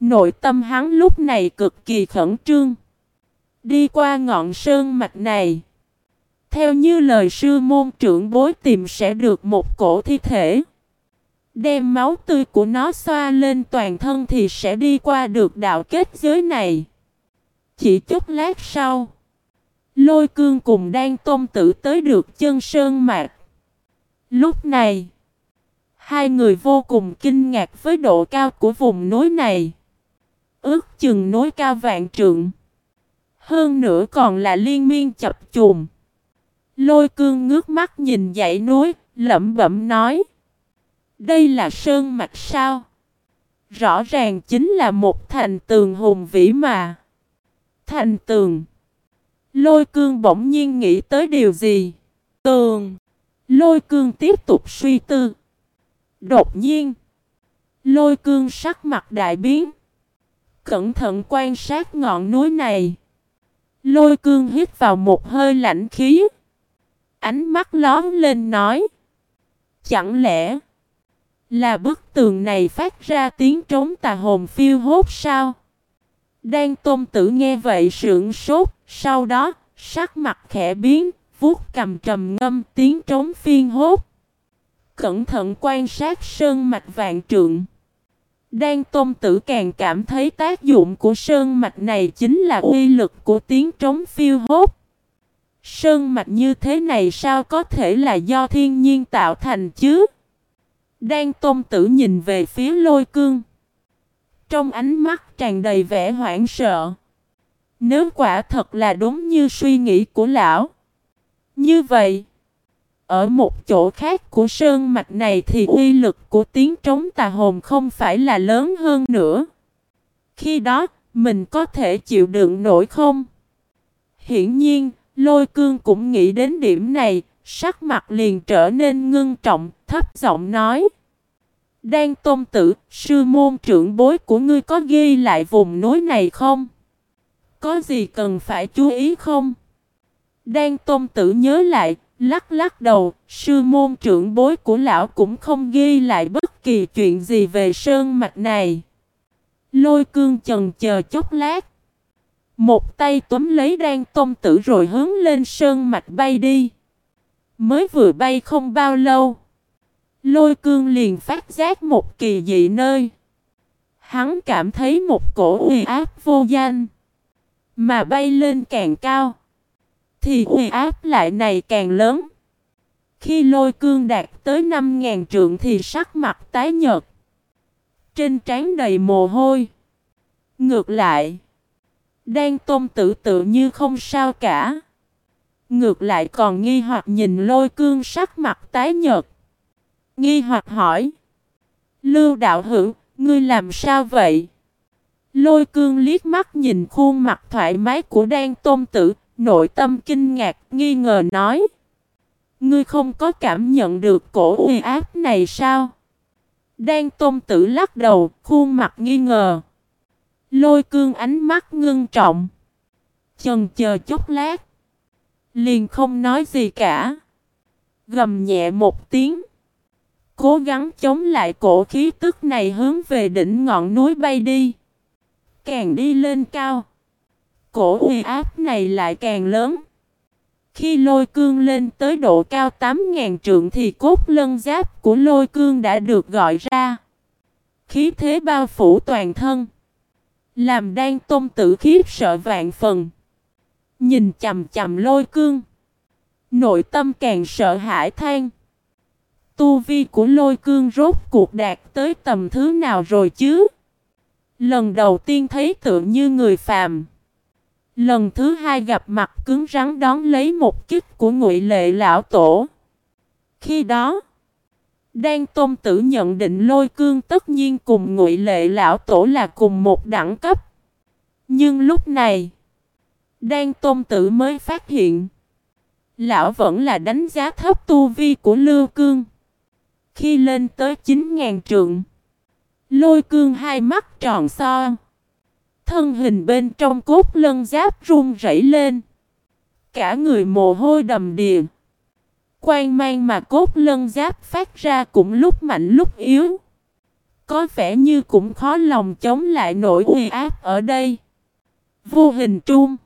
Nội tâm hắn lúc này cực kỳ khẩn trương. Đi qua ngọn sơn mạch này. Theo như lời sư môn trưởng bối tìm sẽ được một cổ thi thể. Đem máu tươi của nó xoa lên toàn thân thì sẽ đi qua được đạo kết giới này. Chỉ chút lát sau. Lôi cương cùng đang tôn tử tới được chân sơn mạc. Lúc này, hai người vô cùng kinh ngạc với độ cao của vùng núi này. Ước chừng núi cao vạn trượng. Hơn nữa còn là liên miên chập chùm. Lôi cương ngước mắt nhìn dãy núi, lẩm bẩm nói. Đây là sơn mạch sao? Rõ ràng chính là một thành tường hùng vĩ mà. Thành tường. Lôi cương bỗng nhiên nghĩ tới điều gì? Tường. Lôi cương tiếp tục suy tư. Đột nhiên. Lôi cương sắc mặt đại biến. Cẩn thận quan sát ngọn núi này. Lôi cương hít vào một hơi lạnh khí. Ánh mắt lón lên nói. Chẳng lẽ là bức tường này phát ra tiếng trống tà hồn phiêu hốt sao? Đang tôn tử nghe vậy sượng sốt, sau đó, sắc mặt khẽ biến, vuốt cầm trầm ngâm tiếng trống phiên hốt. Cẩn thận quan sát sơn mạch vạn trượng. Đan Tôn Tử càng cảm thấy tác dụng của sơn mạch này chính là uy lực của tiếng trống phiêu hốt. Sơn mạch như thế này sao có thể là do thiên nhiên tạo thành chứ? Đan Tôn Tử nhìn về phía lôi cương. Trong ánh mắt tràn đầy vẻ hoảng sợ. Nếu quả thật là đúng như suy nghĩ của lão. Như vậy, ở một chỗ khác của sơn mạch này thì uy lực của tiếng trống tà hồn không phải là lớn hơn nữa. Khi đó, mình có thể chịu đựng nổi không? Hiển nhiên, lôi cương cũng nghĩ đến điểm này, sắc mặt liền trở nên ngưng trọng, thấp giọng nói. Đan tôn tử, sư môn trưởng bối của ngươi có ghi lại vùng núi này không? Có gì cần phải chú ý không? Đan tôn tử nhớ lại, lắc lắc đầu, sư môn trưởng bối của lão cũng không ghi lại bất kỳ chuyện gì về sơn mạch này. Lôi cương chần chờ chốc lát. Một tay túm lấy đan tôn tử rồi hướng lên sơn mạch bay đi. Mới vừa bay không bao lâu. Lôi cương liền phát giác một kỳ dị nơi. Hắn cảm thấy một cổ uy áp vô danh. Mà bay lên càng cao. Thì uy áp lại này càng lớn. Khi lôi cương đạt tới 5.000 trượng thì sắc mặt tái nhợt. Trên trán đầy mồ hôi. Ngược lại. Đang tôn tự tự như không sao cả. Ngược lại còn nghi hoặc nhìn lôi cương sắc mặt tái nhợt. Nghi hoặc hỏi. Lưu đạo hữu, ngươi làm sao vậy? Lôi cương liếc mắt nhìn khuôn mặt thoải mái của đan tôn tử, nội tâm kinh ngạc, nghi ngờ nói. Ngươi không có cảm nhận được cổ uy áp này sao? Đan tôn tử lắc đầu, khuôn mặt nghi ngờ. Lôi cương ánh mắt ngưng trọng. Chần chờ chút lát. Liền không nói gì cả. Gầm nhẹ một tiếng. Cố gắng chống lại cổ khí tức này hướng về đỉnh ngọn núi bay đi. Càng đi lên cao. Cổ uy áp này lại càng lớn. Khi lôi cương lên tới độ cao 8.000 trượng thì cốt lân giáp của lôi cương đã được gọi ra. Khí thế bao phủ toàn thân. Làm đang tôn tử khiếp sợ vạn phần. Nhìn chầm chầm lôi cương. Nội tâm càng sợ hãi than. Tu vi của lôi cương rốt cuộc đạt tới tầm thứ nào rồi chứ? Lần đầu tiên thấy tự như người phàm. Lần thứ hai gặp mặt cứng rắn đón lấy một kích của ngụy lệ lão tổ. Khi đó, Đan Tôn Tử nhận định lôi cương tất nhiên cùng ngụy lệ lão tổ là cùng một đẳng cấp. Nhưng lúc này, Đan Tôn Tử mới phát hiện, lão vẫn là đánh giá thấp tu vi của Lưu Cương. Khi lên tới 9.000 trượng, lôi cương hai mắt tròn so. Thân hình bên trong cốt lân giáp run rẩy lên. Cả người mồ hôi đầm đìa. Quan mang mà cốt lân giáp phát ra cũng lúc mạnh lúc yếu. Có vẻ như cũng khó lòng chống lại nỗi uy áp ở đây. Vô hình trung.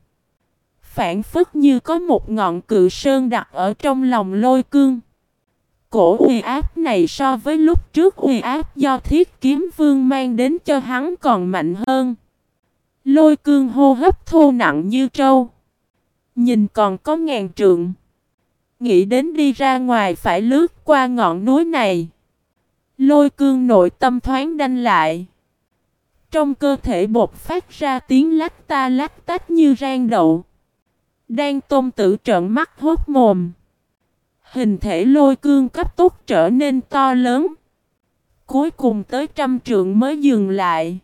Phản phức như có một ngọn cự sơn đặt ở trong lòng lôi cương. Cổ uy áp này so với lúc trước uy áp do thiết kiếm vương mang đến cho hắn còn mạnh hơn. Lôi cương hô hấp thô nặng như trâu. Nhìn còn có ngàn trượng. Nghĩ đến đi ra ngoài phải lướt qua ngọn núi này. Lôi cương nội tâm thoáng đanh lại. Trong cơ thể bột phát ra tiếng lách ta lách tách như rang đậu. Đang tôn tử trợn mắt hốt mồm. Hình thể lôi cương cấp tốc trở nên to lớn. Cuối cùng tới trăm trượng mới dừng lại.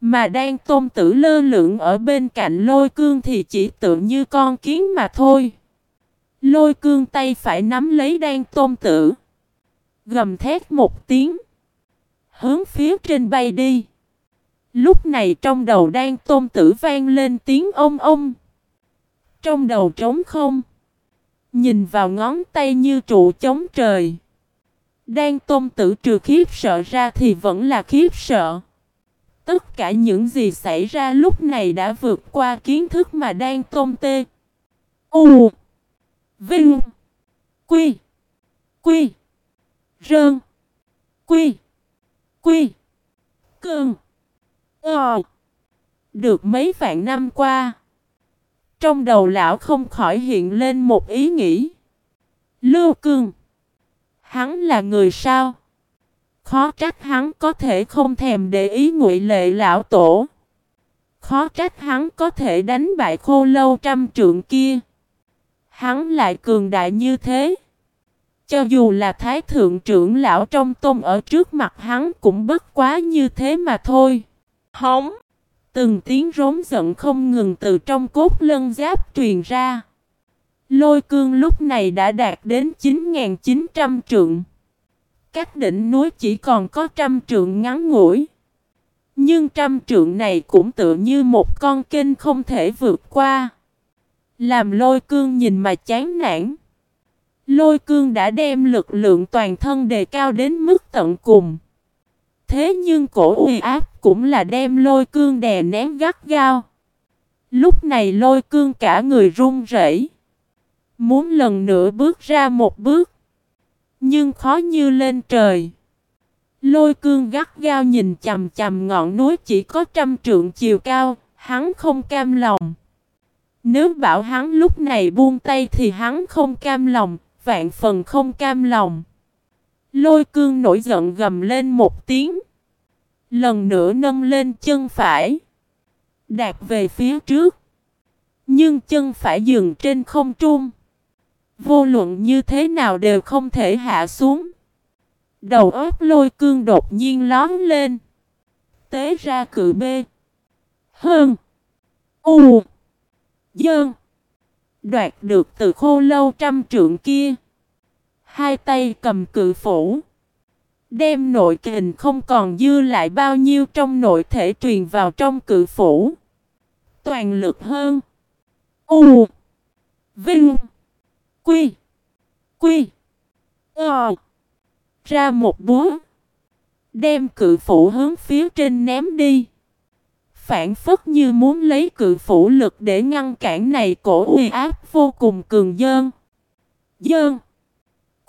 Mà đang tôn tử lơ lửng ở bên cạnh lôi cương thì chỉ tự như con kiến mà thôi. Lôi cương tay phải nắm lấy đan tôn tử. Gầm thét một tiếng. Hướng phía trên bay đi. Lúc này trong đầu đan tôn tử vang lên tiếng ông ông. Trong đầu trống không. Nhìn vào ngón tay như trụ chống trời. đang tôn tử trừ khiếp sợ ra thì vẫn là khiếp sợ. Tất cả những gì xảy ra lúc này đã vượt qua kiến thức mà đang tôn tê. U Vinh Quy Quy Rơn Quy Quy Cương. Ờ. Được mấy vạn năm qua. Trong đầu lão không khỏi hiện lên một ý nghĩ. Lưu Cương. Hắn là người sao? Khó trách hắn có thể không thèm để ý ngụy lệ lão tổ. Khó trách hắn có thể đánh bại khô lâu trăm trượng kia. Hắn lại cường đại như thế. Cho dù là thái thượng trưởng lão trong tôn ở trước mặt hắn cũng bất quá như thế mà thôi. Hống! Từng tiếng rống giận không ngừng từ trong cốt lân giáp truyền ra. Lôi cương lúc này đã đạt đến 9.900 trượng. các đỉnh núi chỉ còn có trăm trượng ngắn ngủi. Nhưng trăm trượng này cũng tựa như một con kênh không thể vượt qua. Làm lôi cương nhìn mà chán nản. Lôi cương đã đem lực lượng toàn thân đề cao đến mức tận cùng. Thế nhưng cổ uy áp cũng là đem lôi cương đè nén gắt gao. Lúc này lôi cương cả người run rẩy, Muốn lần nữa bước ra một bước. Nhưng khó như lên trời. Lôi cương gắt gao nhìn chầm chầm ngọn núi chỉ có trăm trượng chiều cao, hắn không cam lòng. Nếu bảo hắn lúc này buông tay thì hắn không cam lòng, vạn phần không cam lòng. Lôi cương nổi giận gầm lên một tiếng. Lần nữa nâng lên chân phải. đạt về phía trước. Nhưng chân phải dừng trên không trung. Vô luận như thế nào đều không thể hạ xuống. Đầu óc lôi cương đột nhiên lón lên. Tế ra cự bê. Hơn. U. Dơn. Đoạt được từ khô lâu trăm trượng kia. Hai tay cầm cự phủ. Đem nội kình không còn dư lại bao nhiêu trong nội thể truyền vào trong cự phủ. Toàn lực hơn. U. Vinh. Quy. Quy. Ờ. Ra một búa. Đem cự phủ hướng phía trên ném đi. Phản phất như muốn lấy cự phủ lực để ngăn cản này cổ uy áp vô cùng cường dơn. Dơn.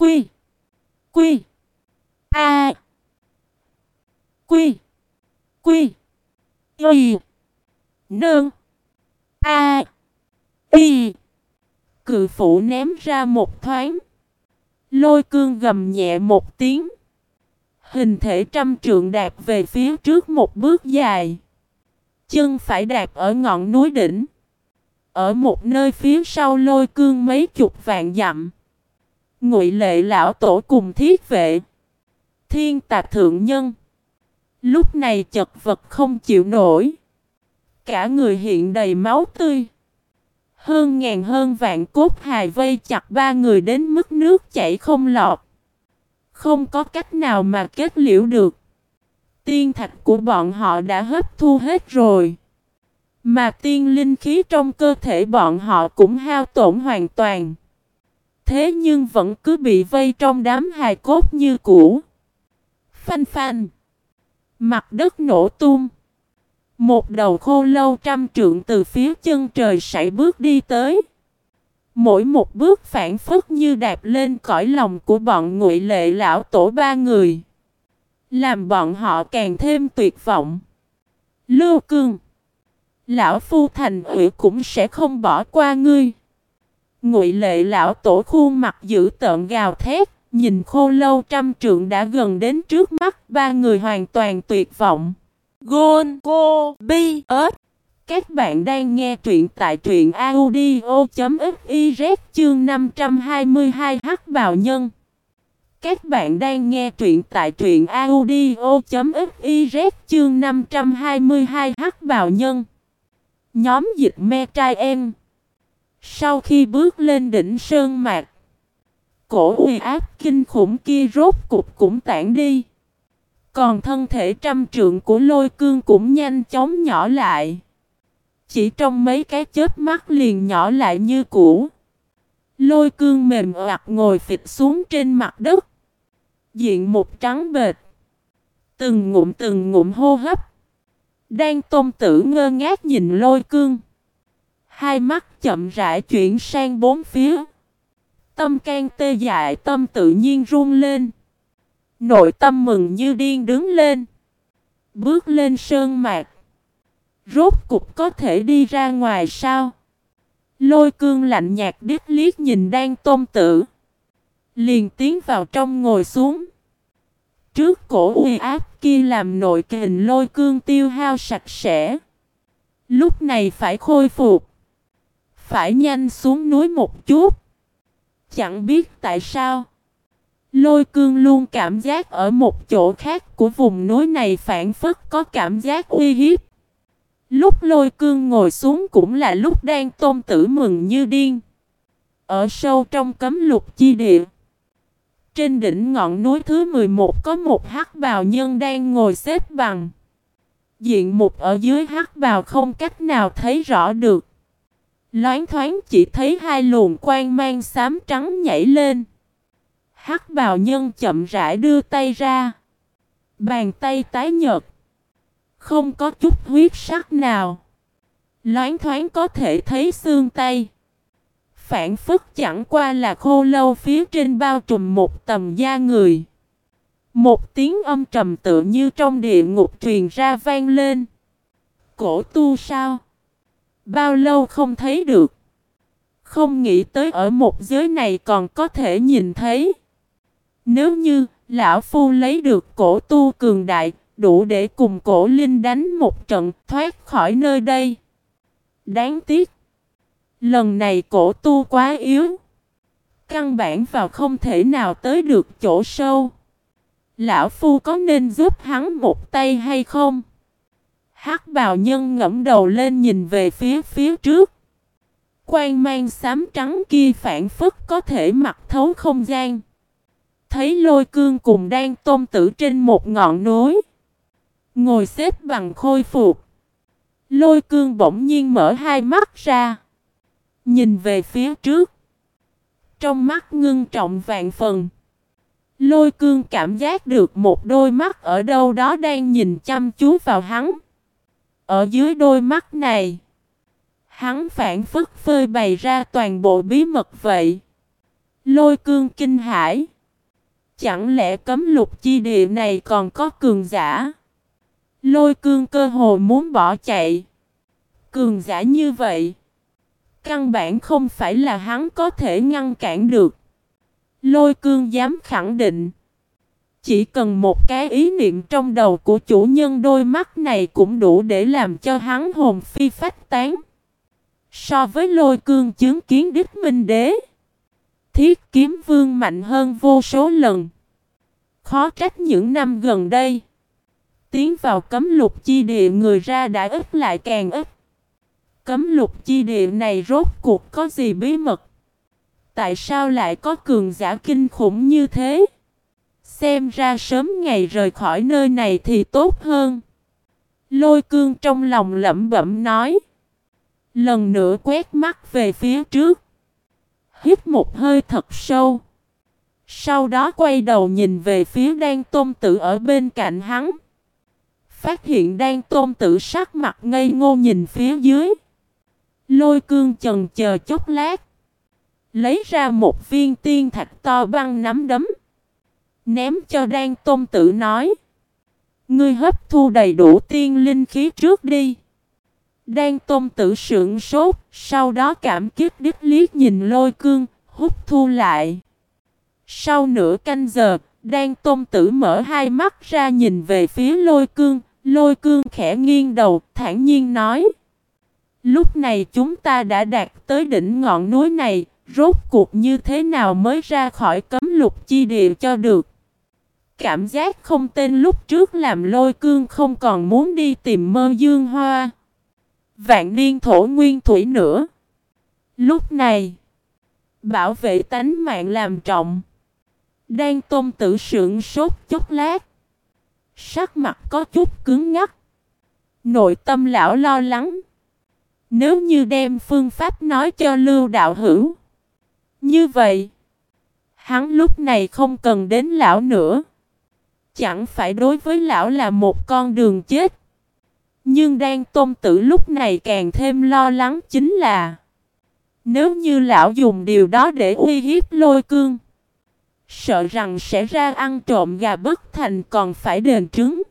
Quy. Quy. A. Quy. Quy. Y. Nương. A. Y. Cự phủ ném ra một thoáng. Lôi cương gầm nhẹ một tiếng. Hình thể trăm trượng đạp về phía trước một bước dài. Chân phải đạp ở ngọn núi đỉnh. Ở một nơi phía sau lôi cương mấy chục vạn dặm. Ngụy lệ lão tổ cùng thiết vệ. Thiên tạc thượng nhân. Lúc này chật vật không chịu nổi. Cả người hiện đầy máu tươi. Hơn ngàn hơn vạn cốt hài vây chặt ba người đến mức nước chảy không lọt. Không có cách nào mà kết liễu được. Tiên thạch của bọn họ đã hấp thu hết rồi. Mà tiên linh khí trong cơ thể bọn họ cũng hao tổn hoàn toàn. Thế nhưng vẫn cứ bị vây trong đám hài cốt như cũ. Phanh phanh. Mặt đất nổ tung. Một đầu khô lâu trăm trượng từ phía chân trời sải bước đi tới. Mỗi một bước phản phất như đạp lên cõi lòng của bọn ngụy lệ lão tổ ba người. Làm bọn họ càng thêm tuyệt vọng. Lưu cương. Lão phu thành ủy cũng sẽ không bỏ qua ngươi. Ngụy lệ lão tổ khuôn mặt giữ tợn gào thét. Nhìn khô lâu trăm trượng đã gần đến trước mắt, ba người hoàn toàn tuyệt vọng. Gôn, Cô, Bi ớt Các bạn đang nghe truyện tại truyện audio.fiz chương 522 hắc bào nhân. Các bạn đang nghe truyện tại truyện audio.fiz chương 522 hắc bào nhân. Nhóm dịch me trai em. Sau khi bước lên đỉnh sơn mạc, cổ uy áp kinh khủng kia rốt cục cũng tản đi. Còn thân thể trăm trượng của lôi cương cũng nhanh chóng nhỏ lại. Chỉ trong mấy cái chết mắt liền nhỏ lại như cũ. Lôi cương mềm oặt ngồi phịch xuống trên mặt đất. Diện một trắng bệt. Từng ngụm từng ngụm hô hấp. Đang tôn tử ngơ ngác nhìn lôi cương. Hai mắt chậm rãi chuyển sang bốn phía. Tâm can tê dại, tâm tự nhiên run lên. Nội tâm mừng như điên đứng lên. Bước lên sơn mạc. Rốt cục có thể đi ra ngoài sao? Lôi cương lạnh nhạt đít liếc nhìn đang tôn tử. Liền tiến vào trong ngồi xuống. Trước cổ uy áp kia làm nội kình lôi cương tiêu hao sạch sẽ. Lúc này phải khôi phục. Phải nhanh xuống núi một chút. Chẳng biết tại sao. Lôi cương luôn cảm giác ở một chỗ khác của vùng núi này phản phất có cảm giác uy hiếp. Lúc lôi cương ngồi xuống cũng là lúc đang tôn tử mừng như điên. Ở sâu trong cấm lục chi địa. Trên đỉnh ngọn núi thứ 11 có một hắc bào nhân đang ngồi xếp bằng. Diện mục ở dưới hắc bào không cách nào thấy rõ được. Loáng thoáng chỉ thấy hai luồng quang mang xám trắng nhảy lên. Hắc bào nhân chậm rãi đưa tay ra. Bàn tay tái nhợt. Không có chút huyết sắc nào. Loáng thoáng có thể thấy xương tay. Phản phức chẳng qua là khô lâu phía trên bao trùm một tầm da người. Một tiếng âm trầm tự như trong địa ngục truyền ra vang lên. Cổ tu sao? Bao lâu không thấy được? Không nghĩ tới ở một giới này còn có thể nhìn thấy. Nếu như lão phu lấy được cổ tu cường đại, đủ để cùng cổ linh đánh một trận thoát khỏi nơi đây. Đáng tiếc. Lần này cổ tu quá yếu. Căn bản vào không thể nào tới được chỗ sâu. Lão Phu có nên giúp hắn một tay hay không? Hắc bào nhân ngẫm đầu lên nhìn về phía phía trước. Quang mang xám trắng kia phản phức có thể mặc thấu không gian. Thấy lôi cương cùng đang tôm tử trên một ngọn núi. Ngồi xếp bằng khôi phục. Lôi cương bỗng nhiên mở hai mắt ra. Nhìn về phía trước. Trong mắt ngưng trọng vạn phần. Lôi cương cảm giác được một đôi mắt ở đâu đó đang nhìn chăm chú vào hắn. Ở dưới đôi mắt này. Hắn phản phức phơi bày ra toàn bộ bí mật vậy. Lôi cương kinh hãi. Chẳng lẽ cấm lục chi địa này còn có cường giả? Lôi cương cơ hồ muốn bỏ chạy. Cường giả như vậy. Căn bản không phải là hắn có thể ngăn cản được. Lôi cương dám khẳng định. Chỉ cần một cái ý niệm trong đầu của chủ nhân đôi mắt này cũng đủ để làm cho hắn hồn phi phách tán. So với lôi cương chứng kiến đích minh đế. Thiết kiếm vương mạnh hơn vô số lần. Khó trách những năm gần đây. Tiến vào cấm lục chi địa người ra đã ít lại càng ít. Cấm lục chi địa này rốt cuộc có gì bí mật? Tại sao lại có cường giả kinh khủng như thế? Xem ra sớm ngày rời khỏi nơi này thì tốt hơn. Lôi cương trong lòng lẩm bẩm nói. Lần nữa quét mắt về phía trước. Hít một hơi thật sâu. Sau đó quay đầu nhìn về phía đan tôn tử ở bên cạnh hắn. Phát hiện đan tôn tử sắc mặt ngây ngô nhìn phía dưới. Lôi cương chần chờ chốc lát. Lấy ra một viên tiên thạch to băng nắm đấm. Ném cho đan tôn tử nói. Ngươi hấp thu đầy đủ tiên linh khí trước đi. Đan tôn tử sững sốt, sau đó cảm kiếp đích liếc nhìn lôi cương, hút thu lại. Sau nửa canh giờ, Đan tôn tử mở hai mắt ra nhìn về phía lôi cương, lôi cương khẽ nghiêng đầu, thản nhiên nói. Lúc này chúng ta đã đạt tới đỉnh ngọn núi này, rốt cuộc như thế nào mới ra khỏi cấm lục chi địa cho được. Cảm giác không tên lúc trước làm lôi cương không còn muốn đi tìm mơ dương hoa. Vạn niên thổ nguyên thủy nữa. Lúc này, bảo vệ tánh mạng làm trọng. Đang tôn tử sượng sốt chốc lát. Sắc mặt có chút cứng ngắc. Nội tâm lão lo lắng. Nếu như đem phương pháp nói cho lưu đạo hữu. Như vậy, hắn lúc này không cần đến lão nữa. Chẳng phải đối với lão là một con đường chết. Nhưng đang tôn tử lúc này càng thêm lo lắng chính là, Nếu như lão dùng điều đó để uy hiếp lôi cương, Sợ rằng sẽ ra ăn trộm gà bất thành còn phải đền trứng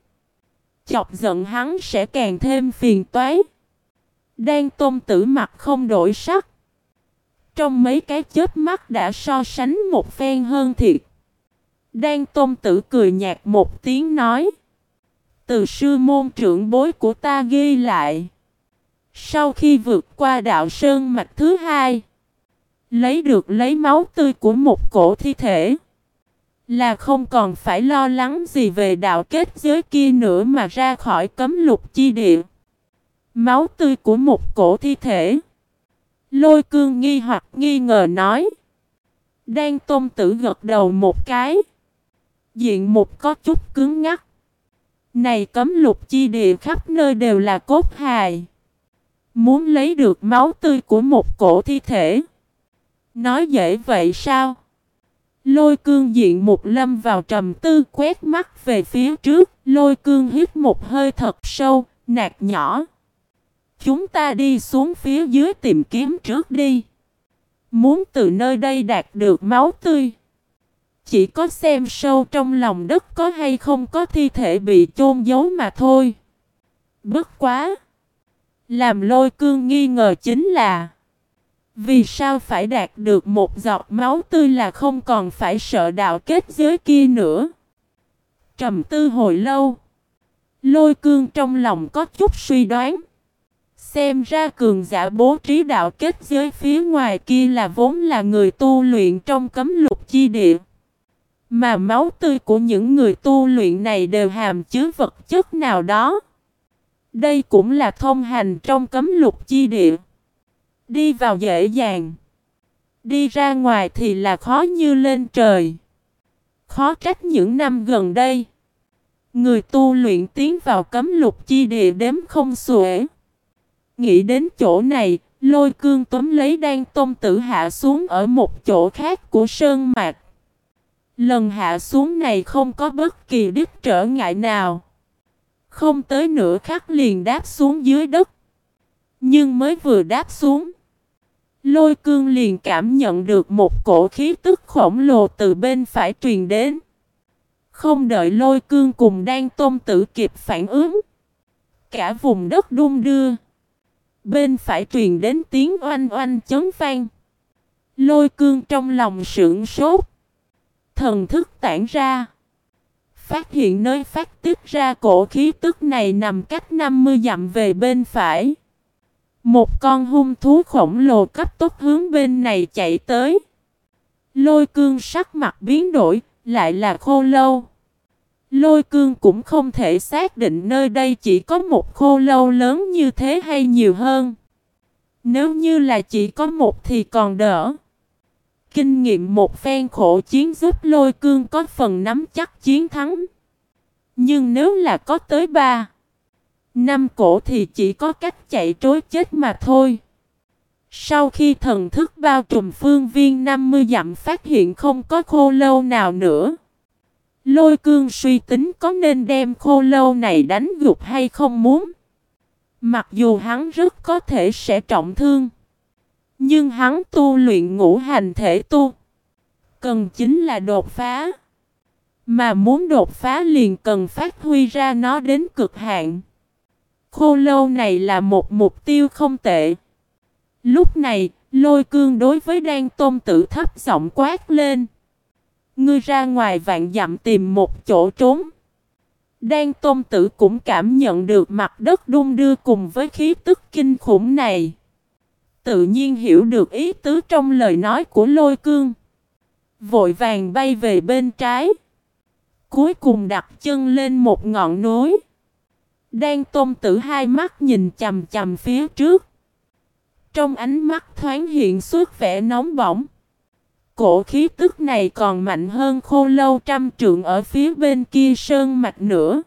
chọc giận hắn sẽ càng thêm phiền toái. Đang tôn tử mặt không đổi sắc. Trong mấy cái chết mắt đã so sánh một phen hơn thiệt. Đan tôn tử cười nhạt một tiếng nói. Từ sư môn trưởng bối của ta ghi lại. Sau khi vượt qua đạo sơn mạch thứ hai. Lấy được lấy máu tươi của một cổ thi thể. Là không còn phải lo lắng gì về đạo kết giới kia nữa mà ra khỏi cấm lục chi địa. Máu tươi của một cổ thi thể. Lôi cương nghi hoặc nghi ngờ nói. Đang tôn tử gật đầu một cái. Diện một có chút cứng ngắc. Này cấm lục chi địa khắp nơi đều là cốt hài. Muốn lấy được máu tươi của một cổ thi thể. Nói dễ vậy sao? Lôi cương diện một lâm vào trầm tư quét mắt về phía trước. Lôi cương hít một hơi thật sâu, nạt nhỏ. Chúng ta đi xuống phía dưới tìm kiếm trước đi. Muốn từ nơi đây đạt được máu tươi. Chỉ có xem sâu trong lòng đất có hay không có thi thể bị chôn giấu mà thôi. Bất quá. Làm lôi cương nghi ngờ chính là. Vì sao phải đạt được một giọt máu tươi là không còn phải sợ đạo kết giới kia nữa. Trầm tư hồi lâu. Lôi cương trong lòng có chút suy đoán. Xem ra cường giả bố trí đạo kết giới phía ngoài kia là vốn là người tu luyện trong cấm lục chi địa. Mà máu tươi của những người tu luyện này đều hàm chứa vật chất nào đó. Đây cũng là thông hành trong cấm lục chi địa. Đi vào dễ dàng. Đi ra ngoài thì là khó như lên trời. Khó trách những năm gần đây. Người tu luyện tiến vào cấm lục chi địa đếm không xuể. Nghĩ đến chỗ này, lôi cương tóm lấy đan tôm tử hạ xuống ở một chỗ khác của sơn mạc. Lần hạ xuống này không có bất kỳ đích trở ngại nào. Không tới nửa khắc liền đáp xuống dưới đất. Nhưng mới vừa đáp xuống. Lôi cương liền cảm nhận được một cổ khí tức khổng lồ từ bên phải truyền đến. Không đợi lôi cương cùng đang tôm tử kịp phản ứng. Cả vùng đất đung đưa. Bên phải truyền đến tiếng oanh oanh chấn vang. Lôi cương trong lòng sững sốt. Thần thức tản ra. Phát hiện nơi phát tiết ra cổ khí tức này nằm cách 50 dặm về bên phải. Một con hung thú khổng lồ cấp tốc hướng bên này chạy tới. Lôi cương sắc mặt biến đổi, lại là khô lâu. Lôi cương cũng không thể xác định nơi đây chỉ có một khô lâu lớn như thế hay nhiều hơn. Nếu như là chỉ có một thì còn đỡ. Kinh nghiệm một phen khổ chiến giúp lôi cương có phần nắm chắc chiến thắng. Nhưng nếu là có tới ba, năm cổ thì chỉ có cách chạy trối chết mà thôi. Sau khi thần thức bao trùm phương viên 50 dặm phát hiện không có khô lâu nào nữa. Lôi cương suy tính có nên đem khô lâu này đánh gục hay không muốn. Mặc dù hắn rất có thể sẽ trọng thương. Nhưng hắn tu luyện ngũ hành thể tu. Cần chính là đột phá. Mà muốn đột phá liền cần phát huy ra nó đến cực hạn. Khô lâu này là một mục tiêu không tệ. Lúc này, lôi cương đối với đan tôn tử thấp giọng quát lên. Ngươi ra ngoài vạn dặm tìm một chỗ trốn. Đan tôn tử cũng cảm nhận được mặt đất đung đưa cùng với khí tức kinh khủng này. Tự nhiên hiểu được ý tứ trong lời nói của lôi cương. Vội vàng bay về bên trái. Cuối cùng đặt chân lên một ngọn núi. Đang tôn tử hai mắt nhìn chầm chầm phía trước. Trong ánh mắt thoáng hiện suốt vẻ nóng bỏng. Cổ khí tức này còn mạnh hơn khô lâu trăm trượng ở phía bên kia sơn mạch nữa.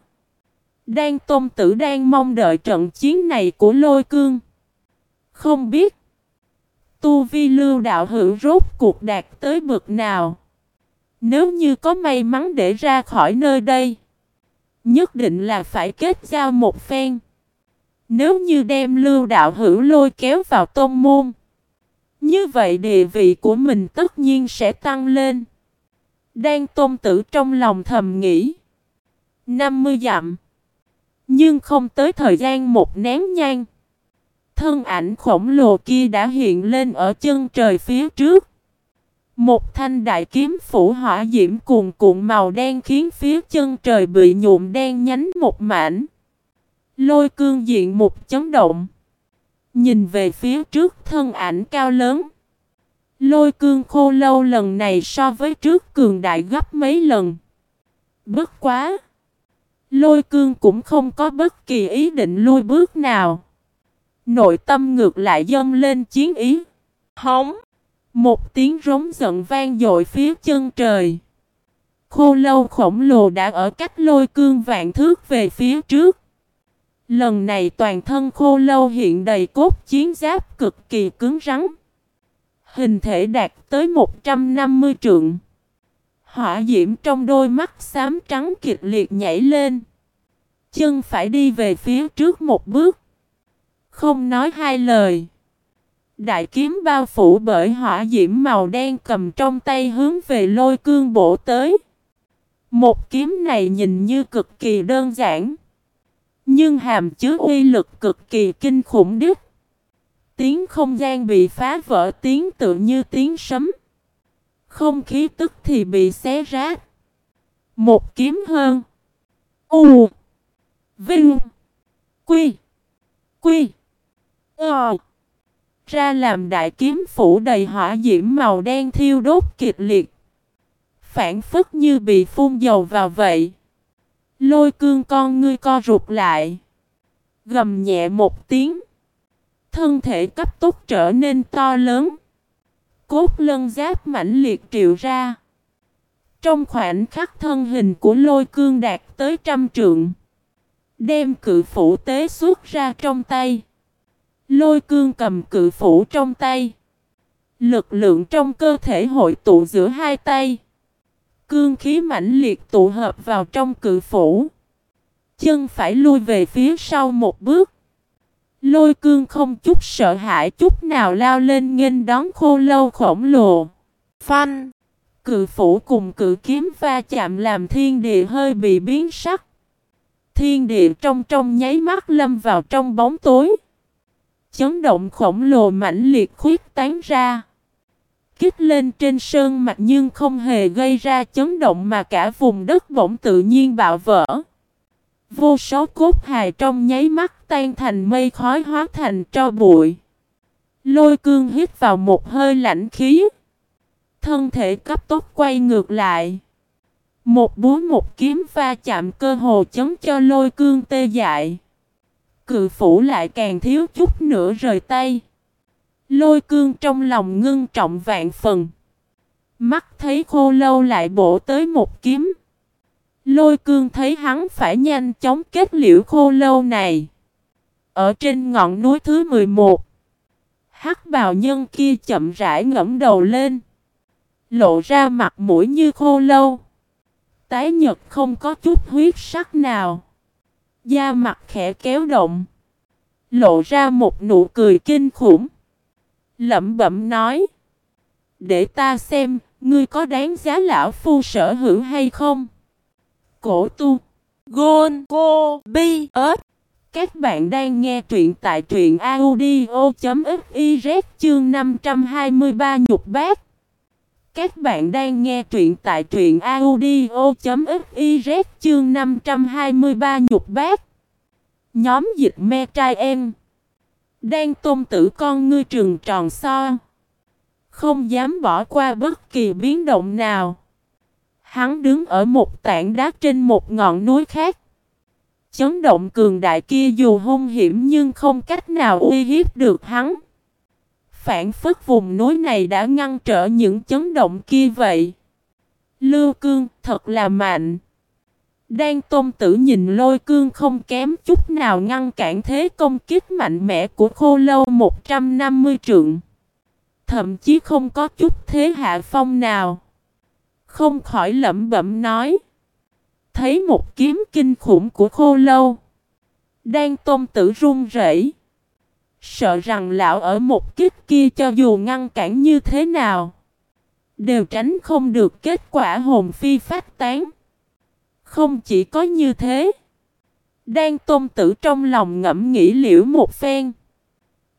Đang tôn tử đang mong đợi trận chiến này của lôi cương. Không biết. Tu vi lưu đạo hữu rốt cuộc đạt tới bực nào. Nếu như có may mắn để ra khỏi nơi đây. Nhất định là phải kết giao một phen. Nếu như đem lưu đạo hữu lôi kéo vào tôn môn. Như vậy địa vị của mình tất nhiên sẽ tăng lên. Đang tôn tử trong lòng thầm nghĩ. 50 dặm. Nhưng không tới thời gian một nén nhang. Thân ảnh khổng lồ kia đã hiện lên ở chân trời phía trước. Một thanh đại kiếm phủ hỏa diễm cuồn cuộn màu đen khiến phía chân trời bị nhuộm đen nhánh một mảnh. Lôi cương diện một chấn động. Nhìn về phía trước thân ảnh cao lớn. Lôi cương khô lâu lần này so với trước cường đại gấp mấy lần. Bất quá. Lôi cương cũng không có bất kỳ ý định lui bước nào. Nội tâm ngược lại dâng lên chiến ý. Hống. Một tiếng rống giận vang dội phía chân trời. Khô lâu khổng lồ đã ở cách lôi cương vạn thước về phía trước. Lần này toàn thân khô lâu hiện đầy cốt chiến giáp cực kỳ cứng rắn. Hình thể đạt tới 150 trượng. Hỏa diễm trong đôi mắt xám trắng kịch liệt nhảy lên. Chân phải đi về phía trước một bước. Không nói hai lời. Đại kiếm bao phủ bởi hỏa diễm màu đen cầm trong tay hướng về lôi cương bổ tới. Một kiếm này nhìn như cực kỳ đơn giản. Nhưng hàm chứa uy lực cực kỳ kinh khủng đích. Tiếng không gian bị phá vỡ, tiếng tự như tiếng sấm. Không khí tức thì bị xé rách. Một kiếm hơn. U. Vinh. Quy. Quy. Ờ. Ra làm đại kiếm phủ đầy hỏa diễm màu đen thiêu đốt kịch liệt. Phản phức như bị phun dầu vào vậy. Lôi cương con ngươi co rụt lại. Gầm nhẹ một tiếng. Thân thể cấp tốc trở nên to lớn. Cốt lân giáp mãnh liệt triệu ra. Trong khoảnh khắc thân hình của lôi cương đạt tới trăm trượng. Đem cự phủ tế xuất ra trong tay. Lôi cương cầm cự phủ trong tay. Lực lượng trong cơ thể hội tụ giữa hai tay. Cương khí mãnh liệt tụ hợp vào trong cự phủ. Chân phải lui về phía sau một bước. Lôi cương không chút sợ hãi, chút nào lao lên nghênh đón khô lâu khổng lồ. Phanh! Cự phủ cùng cự kiếm va chạm làm thiên địa hơi bị biến sắc. Thiên địa trong trong nháy mắt lâm vào trong bóng tối. Chấn động khổng lồ mãnh liệt khuyết tán ra. Kích lên trên sơn mạch nhưng không hề gây ra chấn động mà cả vùng đất bỗng tự nhiên bạo vỡ. Vô số cốt hài trong nháy mắt tan thành mây khói hóa thành tro bụi. Lôi cương hít vào một hơi lạnh khí. Thân thể cấp tốc quay ngược lại. Một búa một kiếm va chạm cơ hồ chấm cho lôi cương tê dại. Cự phủ lại càng thiếu chút nữa rời tay. Lôi cương trong lòng ngưng trọng vạn phần. Mắt thấy khô lâu lại bổ tới một kiếm. Lôi cương thấy hắn phải nhanh chóng kết liễu khô lâu này. Ở trên ngọn núi thứ 11. Hắc bào nhân kia chậm rãi ngẫm đầu lên. Lộ ra mặt mũi như khô lâu. Tái nhật không có chút huyết sắc nào. Da mặt khẽ kéo động. Lộ ra một nụ cười kinh khủng. Lẩm bẩm nói. Để ta xem, ngươi có đáng giá lão phu sở hữu hay không? Cổ tu. Gôn. Cô. Bi. ớt. Các bạn đang nghe truyện tại truyện audio.fiz chương 523 nhục bát. Các bạn đang nghe truyện tại truyện audio.fiz chương 523 nhục bát. Nhóm dịch me trai em. Đang tôn tử con ngươi trường tròn so. Không dám bỏ qua bất kỳ biến động nào. Hắn đứng ở một tảng đá trên một ngọn núi khác. Chấn động cường đại kia dù hung hiểm nhưng không cách nào uy hiếp được hắn. Phản phất vùng núi này đã ngăn trở những chấn động kia vậy. Lưu cương thật là mạnh. Đan tôn tử nhìn lôi cương không kém chút nào ngăn cản thế công kích mạnh mẽ của khô lâu 150 trượng. Thậm chí không có chút thế hạ phong nào. Không khỏi lẩm bẩm nói. Thấy một kiếm kinh khủng của khô lâu. Đan tôn tử run rẩy, Sợ rằng lão ở một kích kia cho dù ngăn cản như thế nào. Đều tránh không được kết quả hồn phi phát tán. Không chỉ có như thế. Đang tôn tử trong lòng ngẫm nghĩ liễu một phen.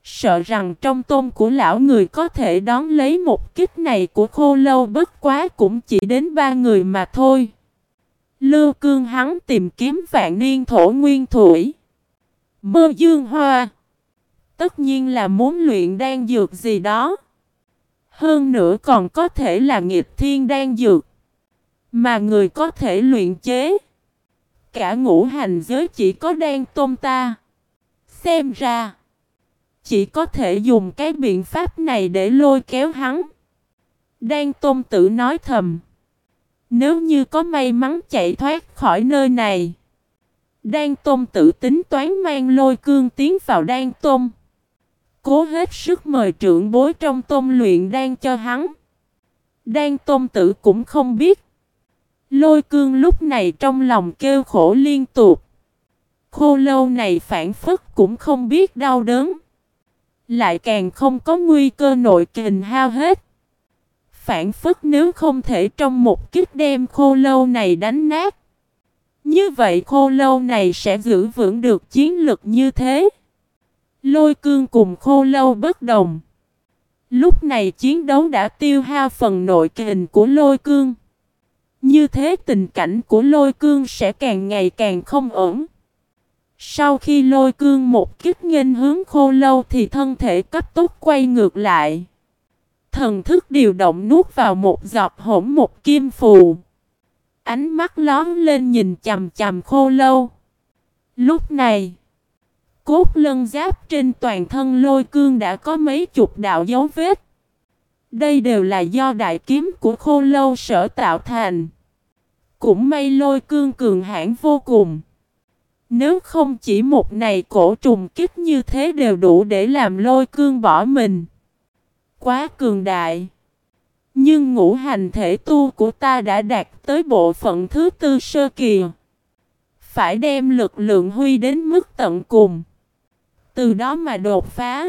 Sợ rằng trong tôn của lão người có thể đón lấy một kích này của khô lâu bất quá cũng chỉ đến ba người mà thôi. Lưu cương hắn tìm kiếm vạn niên thổ nguyên thủy. Mơ dương hoa. Tất nhiên là muốn luyện đan dược gì đó. Hơn nữa còn có thể là nghịch thiên đan dược. Mà người có thể luyện chế. Cả ngũ hành giới chỉ có đan tôm ta. Xem ra. Chỉ có thể dùng cái biện pháp này để lôi kéo hắn. Đan tôm tử nói thầm. Nếu như có may mắn chạy thoát khỏi nơi này. Đan tôm tử tính toán mang lôi cương tiến vào đan tôm. Cố hết sức mời trưởng bối trong tôn luyện đan cho hắn. Đan tôn tử cũng không biết. Lôi cương lúc này trong lòng kêu khổ liên tục. Khô lâu này phản phất cũng không biết đau đớn. Lại càng không có nguy cơ nội kình hao hết. Phản phất nếu không thể trong một kiếp đem khô lâu này đánh nát. Như vậy khô lâu này sẽ giữ vững được chiến lực như thế. Lôi cương cùng khô lâu bất đồng. Lúc này chiến đấu đã tiêu hao phần nội kình của lôi cương. Như thế tình cảnh của lôi cương sẽ càng ngày càng không ổn. Sau khi lôi cương một kích nghênh hướng khô lâu thì thân thể cấp tốc quay ngược lại. Thần thức điều động nuốt vào một giọt hỗn một kim phù. Ánh mắt lón lên nhìn chầm chầm khô lâu. Lúc này, cốt lân giáp trên toàn thân lôi cương đã có mấy chục đạo dấu vết. Đây đều là do đại kiếm của khô lâu sở tạo thành. Cũng may lôi cương cường hãn vô cùng. Nếu không chỉ một này cổ trùng kích như thế đều đủ để làm lôi cương bỏ mình. Quá cường đại. Nhưng ngũ hành thể tu của ta đã đạt tới bộ phận thứ tư sơ kỳ. Phải đem lực lượng huy đến mức tận cùng. Từ đó mà đột phá.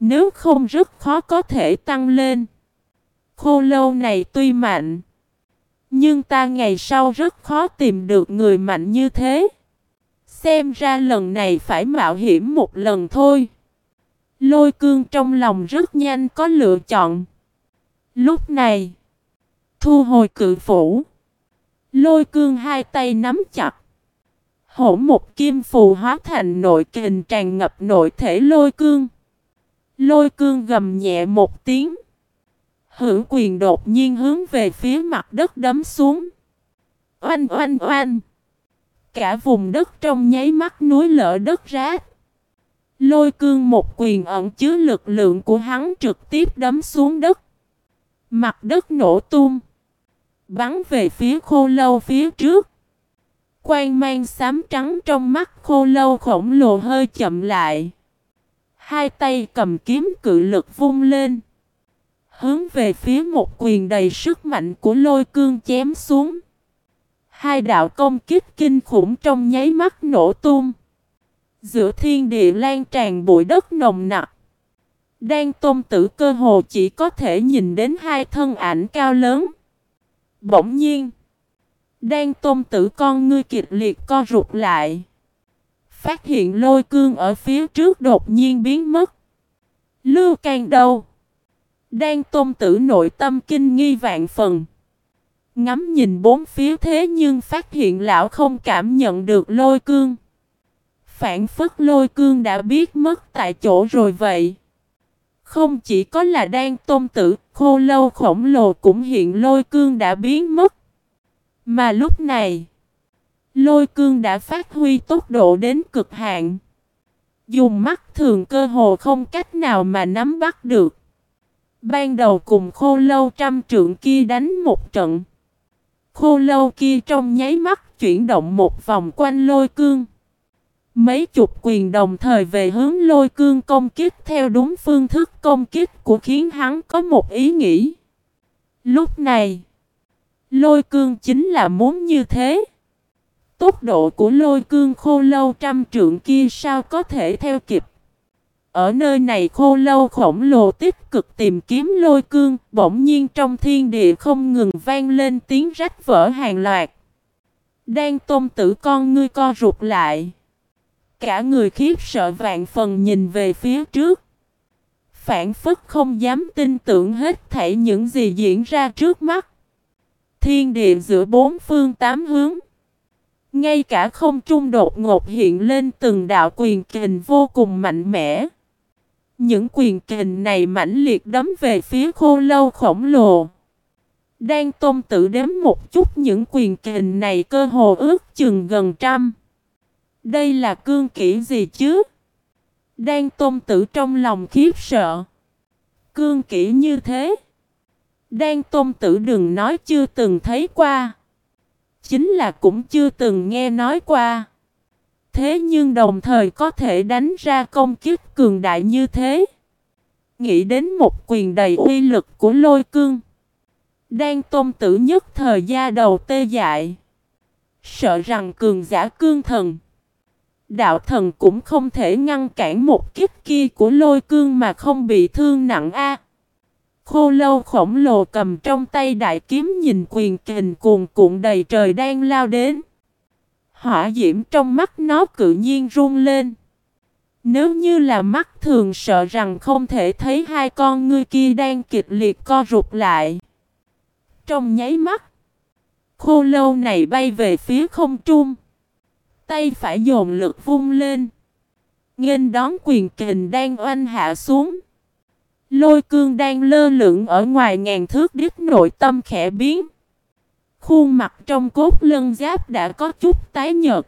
Nếu không rất khó có thể tăng lên. Khô lâu này tuy mạnh. Nhưng ta ngày sau rất khó tìm được người mạnh như thế. Xem ra lần này phải mạo hiểm một lần thôi. Lôi cương trong lòng rất nhanh có lựa chọn. Lúc này, thu hồi cự phủ. Lôi cương hai tay nắm chặt. Hổ một kim phù hóa thành nội kình tràn ngập nội thể lôi cương. Lôi cương gầm nhẹ một tiếng. Hữu quyền đột nhiên hướng về phía mặt đất đấm xuống. Oanh oanh oanh. Cả vùng đất trong nháy mắt núi lở đất rát. Lôi cương một quyền ẩn chứa lực lượng của hắn trực tiếp đấm xuống đất. Mặt đất nổ tung. Bắn về phía khô lâu phía trước. Quang mang xám trắng trong mắt khô lâu khổng lồ hơi chậm lại. Hai tay cầm kiếm cự lực vung lên. Hướng về phía một quyền đầy sức mạnh của lôi cương chém xuống. Hai đạo công kích kinh khủng trong nháy mắt nổ tung. Giữa thiên địa lan tràn bụi đất nồng nặc. Đang tôn tử cơ hồ chỉ có thể nhìn đến hai thân ảnh cao lớn. Bỗng nhiên. Đan tôn tử con ngươi kịch liệt co rụt lại. Phát hiện lôi cương ở phía trước đột nhiên biến mất. Lưu can đâu? Đan tôn tử nội tâm kinh nghi vạn phần. Ngắm nhìn bốn phía thế nhưng phát hiện lão không cảm nhận được lôi cương. Phản phất lôi cương đã biết mất tại chỗ rồi vậy. Không chỉ có là đang tôn tử, khô lâu khổng lồ cũng hiện lôi cương đã biến mất. Mà lúc này, lôi cương đã phát huy tốc độ đến cực hạn. Dùng mắt thường cơ hồ không cách nào mà nắm bắt được. Ban đầu cùng khô lâu trăm trượng kia đánh một trận. Khô lâu kia trong nháy mắt chuyển động một vòng quanh lôi cương. Mấy chục quyền đồng thời về hướng lôi cương công kích theo đúng phương thức công kích của khiến hắn có một ý nghĩ. Lúc này, lôi cương chính là muốn như thế. Tốc độ của lôi cương khô lâu trăm trượng kia sao có thể theo kịp. Ở nơi này khô lâu khổng lồ tích cực tìm kiếm lôi cương, bỗng nhiên trong thiên địa không ngừng vang lên tiếng rách vỡ hàng loạt. Đang tôn tử con ngươi co rụt lại. Cả người khiếp sợ vạn phần nhìn về phía trước. Phản phức không dám tin tưởng hết thảy những gì diễn ra trước mắt. Thiên địa giữa bốn phương tám hướng. Ngay cả không trung đột ngột hiện lên từng đạo quyền kình vô cùng mạnh mẽ. Những quyền kình này mãnh liệt đấm về phía khô lâu khổng lồ. Đang tôn tự đếm một chút những quyền kình này cơ hồ ước chừng gần trăm. Đây là cương kỹ gì chứ? Đang tôn tử trong lòng khiếp sợ. Cương kỹ như thế. Đan tôn tử đừng nói chưa từng thấy qua. Chính là cũng chưa từng nghe nói qua. Thế nhưng đồng thời có thể đánh ra công kiếp cường đại như thế. Nghĩ đến một quyền đầy uy lực của lôi cương. Đan tôn tử nhất thời gia đầu tê dại. Sợ rằng cường giả cương thần. Đạo thần cũng không thể ngăn cản một kiếp kia của lôi cương mà không bị thương nặng a. Khô lâu khổng lồ cầm trong tay đại kiếm nhìn quyền kình cuồn cuộn đầy trời đang lao đến. Hỏa diễm trong mắt nó cự nhiên run lên. Nếu như là mắt thường sợ rằng không thể thấy hai con ngươi kia đang kịch liệt co rụt lại. Trong nháy mắt, khô lâu này bay về phía không trung. Tay phải dồn lực vung lên. Nghênh đón quyền kình đang oanh hạ xuống. Lôi cương đang lơ lửng ở ngoài ngàn thước đít nội tâm khẽ biến. Khuôn mặt trong cốt lân giáp đã có chút tái nhợt.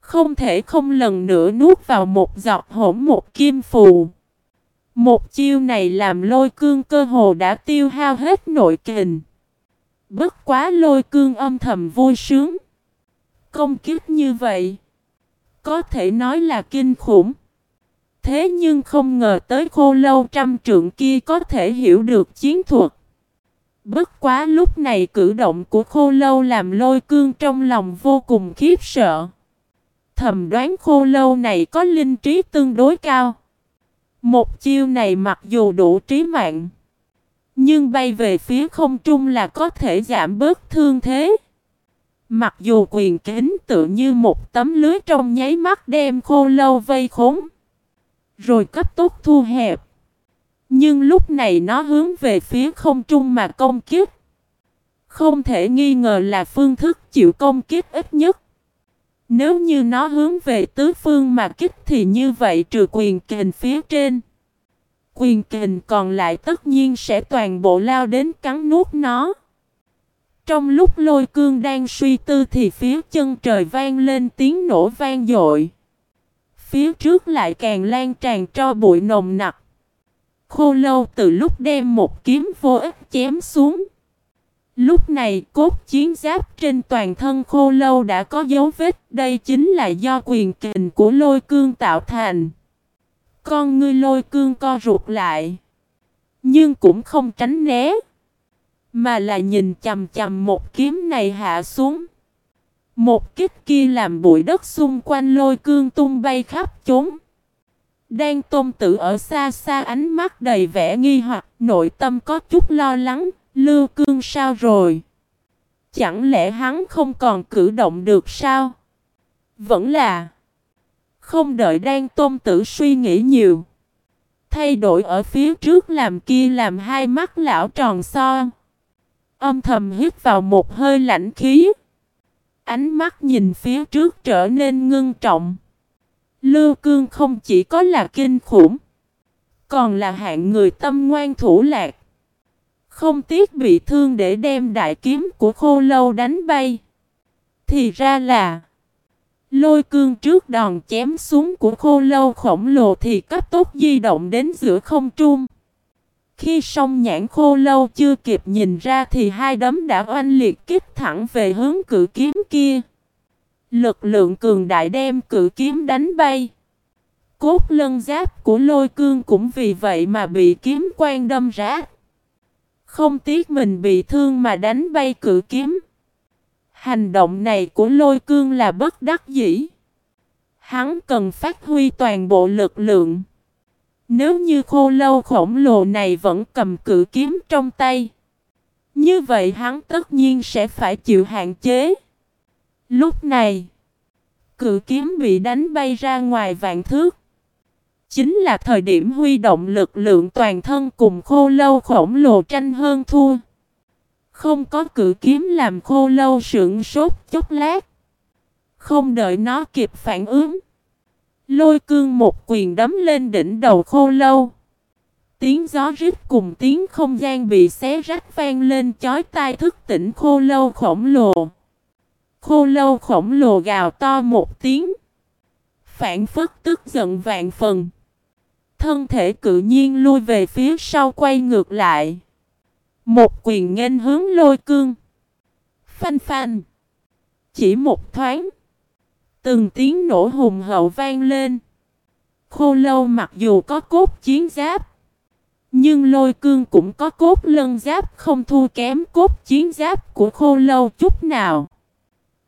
Không thể không lần nữa nuốt vào một giọt hỗn một kim phù. Một chiêu này làm lôi cương cơ hồ đã tiêu hao hết nội kình. Bất quá lôi cương âm thầm vui sướng. Công kiếp như vậy. Có thể nói là kinh khủng. Thế nhưng không ngờ tới khô lâu trăm trượng kia có thể hiểu được chiến thuật. Bất quá lúc này cử động của khô lâu làm lôi cương trong lòng vô cùng khiếp sợ. Thầm đoán khô lâu này có linh trí tương đối cao. Một chiêu này mặc dù đủ trí mạng. Nhưng bay về phía không trung là có thể giảm bớt thương thế. Mặc dù quyền kính tự như một tấm lưới trong nháy mắt đem khô lâu vây khốn. Rồi cấp tốc thu hẹp. Nhưng lúc này nó hướng về phía không trung mà công kiếp. Không thể nghi ngờ là phương thức chịu công kiếp ít nhất. Nếu như nó hướng về tứ phương mà kích thì như vậy trừ quyền kình phía trên. Quyền kình còn lại tất nhiên sẽ toàn bộ lao đến cắn nuốt nó. Trong lúc lôi cương đang suy tư thì phía chân trời vang lên tiếng nổ vang dội. Phía trước lại càng lan tràn cho bụi nồng nặc. Khô lâu từ lúc đem một kiếm vô ích chém xuống. Lúc này, cốt chiến giáp trên toàn thân khô lâu đã có dấu vết. Đây chính là do quyền kình của lôi cương tạo thành. Con ngươi lôi cương co rụt lại. Nhưng cũng không tránh né. Mà là nhìn chầm chầm một kiếm này hạ xuống. Một kích kia làm bụi đất xung quanh lôi cương tung bay khắp chốn. Đang tôn tử ở xa xa ánh mắt đầy vẻ nghi hoặc nội tâm có chút lo lắng, lưu cương sao rồi? Chẳng lẽ hắn không còn cử động được sao? Vẫn là không đợi đang tôn tử suy nghĩ nhiều. Thay đổi ở phía trước làm kia làm hai mắt lão tròn so. Âm thầm hít vào một hơi lạnh khí. Ánh mắt nhìn phía trước trở nên ngưng trọng. Lưu cương không chỉ có là kinh khủng. Còn là hạng người tâm ngoan thủ lạc. Không tiếc bị thương để đem đại kiếm của khô lâu đánh bay. Thì ra là, Lôi cương trước đòn chém xuống của khô lâu khổng lồ thì cấp tốc di động đến giữa không trung. Khi song nhãn khô lâu chưa kịp nhìn ra thì hai đấm đã oanh liệt kích thẳng về hướng cự kiếm kia. Lực lượng cường đại đem cự kiếm đánh bay. Cốt lân giáp của lôi cương cũng vì vậy mà bị kiếm quan đâm rá. Không tiếc mình bị thương mà đánh bay cự kiếm. Hành động này của lôi cương là bất đắc dĩ. Hắn cần phát huy toàn bộ lực lượng. Nếu như khô lâu khổng lồ này vẫn cầm cự kiếm trong tay. Như vậy hắn tất nhiên sẽ phải chịu hạn chế. Lúc này, cự kiếm bị đánh bay ra ngoài vạn thước. Chính là thời điểm huy động lực lượng toàn thân cùng khô lâu khổng lồ tranh hơn thua. Không có cự kiếm làm khô lâu sưởng sốt chốc lát. Không đợi nó kịp phản ứng. Lôi cương một quyền đấm lên đỉnh đầu khô lâu. Tiếng gió rít cùng tiếng không gian bị xé rách vang lên chói tai thức tỉnh khô lâu khổng lồ. Khô lâu khổng lồ gào to một tiếng. Phản phất tức giận vạn phần. Thân thể cự nhiên lui về phía sau quay ngược lại. Một quyền nghênh hướng lôi cương. Phanh phanh. Chỉ một thoáng. Từng tiếng nổ hùng hậu vang lên. Khô lâu mặc dù có cốt chiến giáp. Nhưng lôi cương cũng có cốt lân giáp không thua kém cốt chiến giáp của khô lâu chút nào.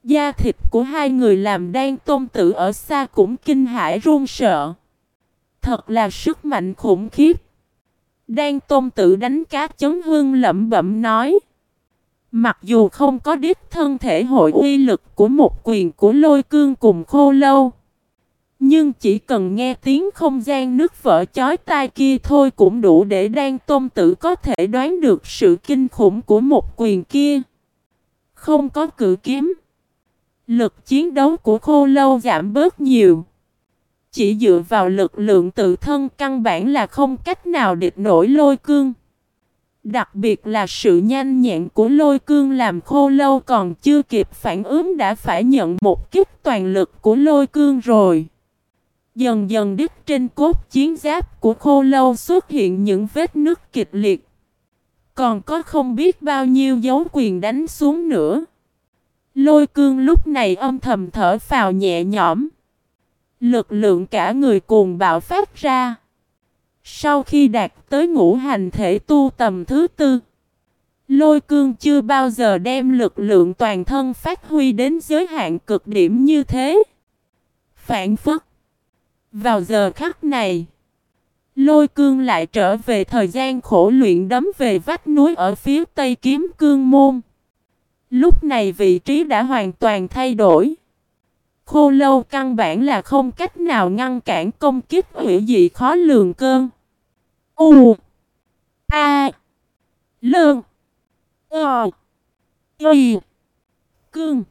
Da thịt của hai người làm đan tôn tử ở xa cũng kinh hãi run sợ. Thật là sức mạnh khủng khiếp. Đan tôn tử đánh cá chấn hương lẩm bẩm nói. Mặc dù không có đích thân thể hội uy lực của một quyền của lôi cương cùng khô lâu. Nhưng chỉ cần nghe tiếng không gian nước vỡ chói tai kia thôi cũng đủ để đan tôn tử có thể đoán được sự kinh khủng của một quyền kia. Không có cự kiếm. Lực chiến đấu của khô lâu giảm bớt nhiều. Chỉ dựa vào lực lượng tự thân căn bản là không cách nào địch nổi lôi cương. Đặc biệt là sự nhanh nhẹn của lôi cương làm khô lâu còn chưa kịp phản ứng đã phải nhận một kích toàn lực của lôi cương rồi. Dần dần đứt trên cốt chiến giáp của khô lâu xuất hiện những vết nứt kịch liệt. Còn có không biết bao nhiêu dấu quyền đánh xuống nữa. Lôi cương lúc này âm thầm thở phào nhẹ nhõm. Lực lượng cả người cuồng bạo phát ra. Sau khi đạt tới ngũ hành thể tu tầm thứ tư, lôi cương chưa bao giờ đem lực lượng toàn thân phát huy đến giới hạn cực điểm như thế. Phản phức. Vào giờ khắc này, lôi cương lại trở về thời gian khổ luyện đấm về vách núi ở phía tây kiếm cương môn. Lúc này vị trí đã hoàn toàn thay đổi. Khô lâu căn bản là không cách nào ngăn cản công kích hủy dị khó lường cơn. U. A. Lương Ờ. Y. Cương.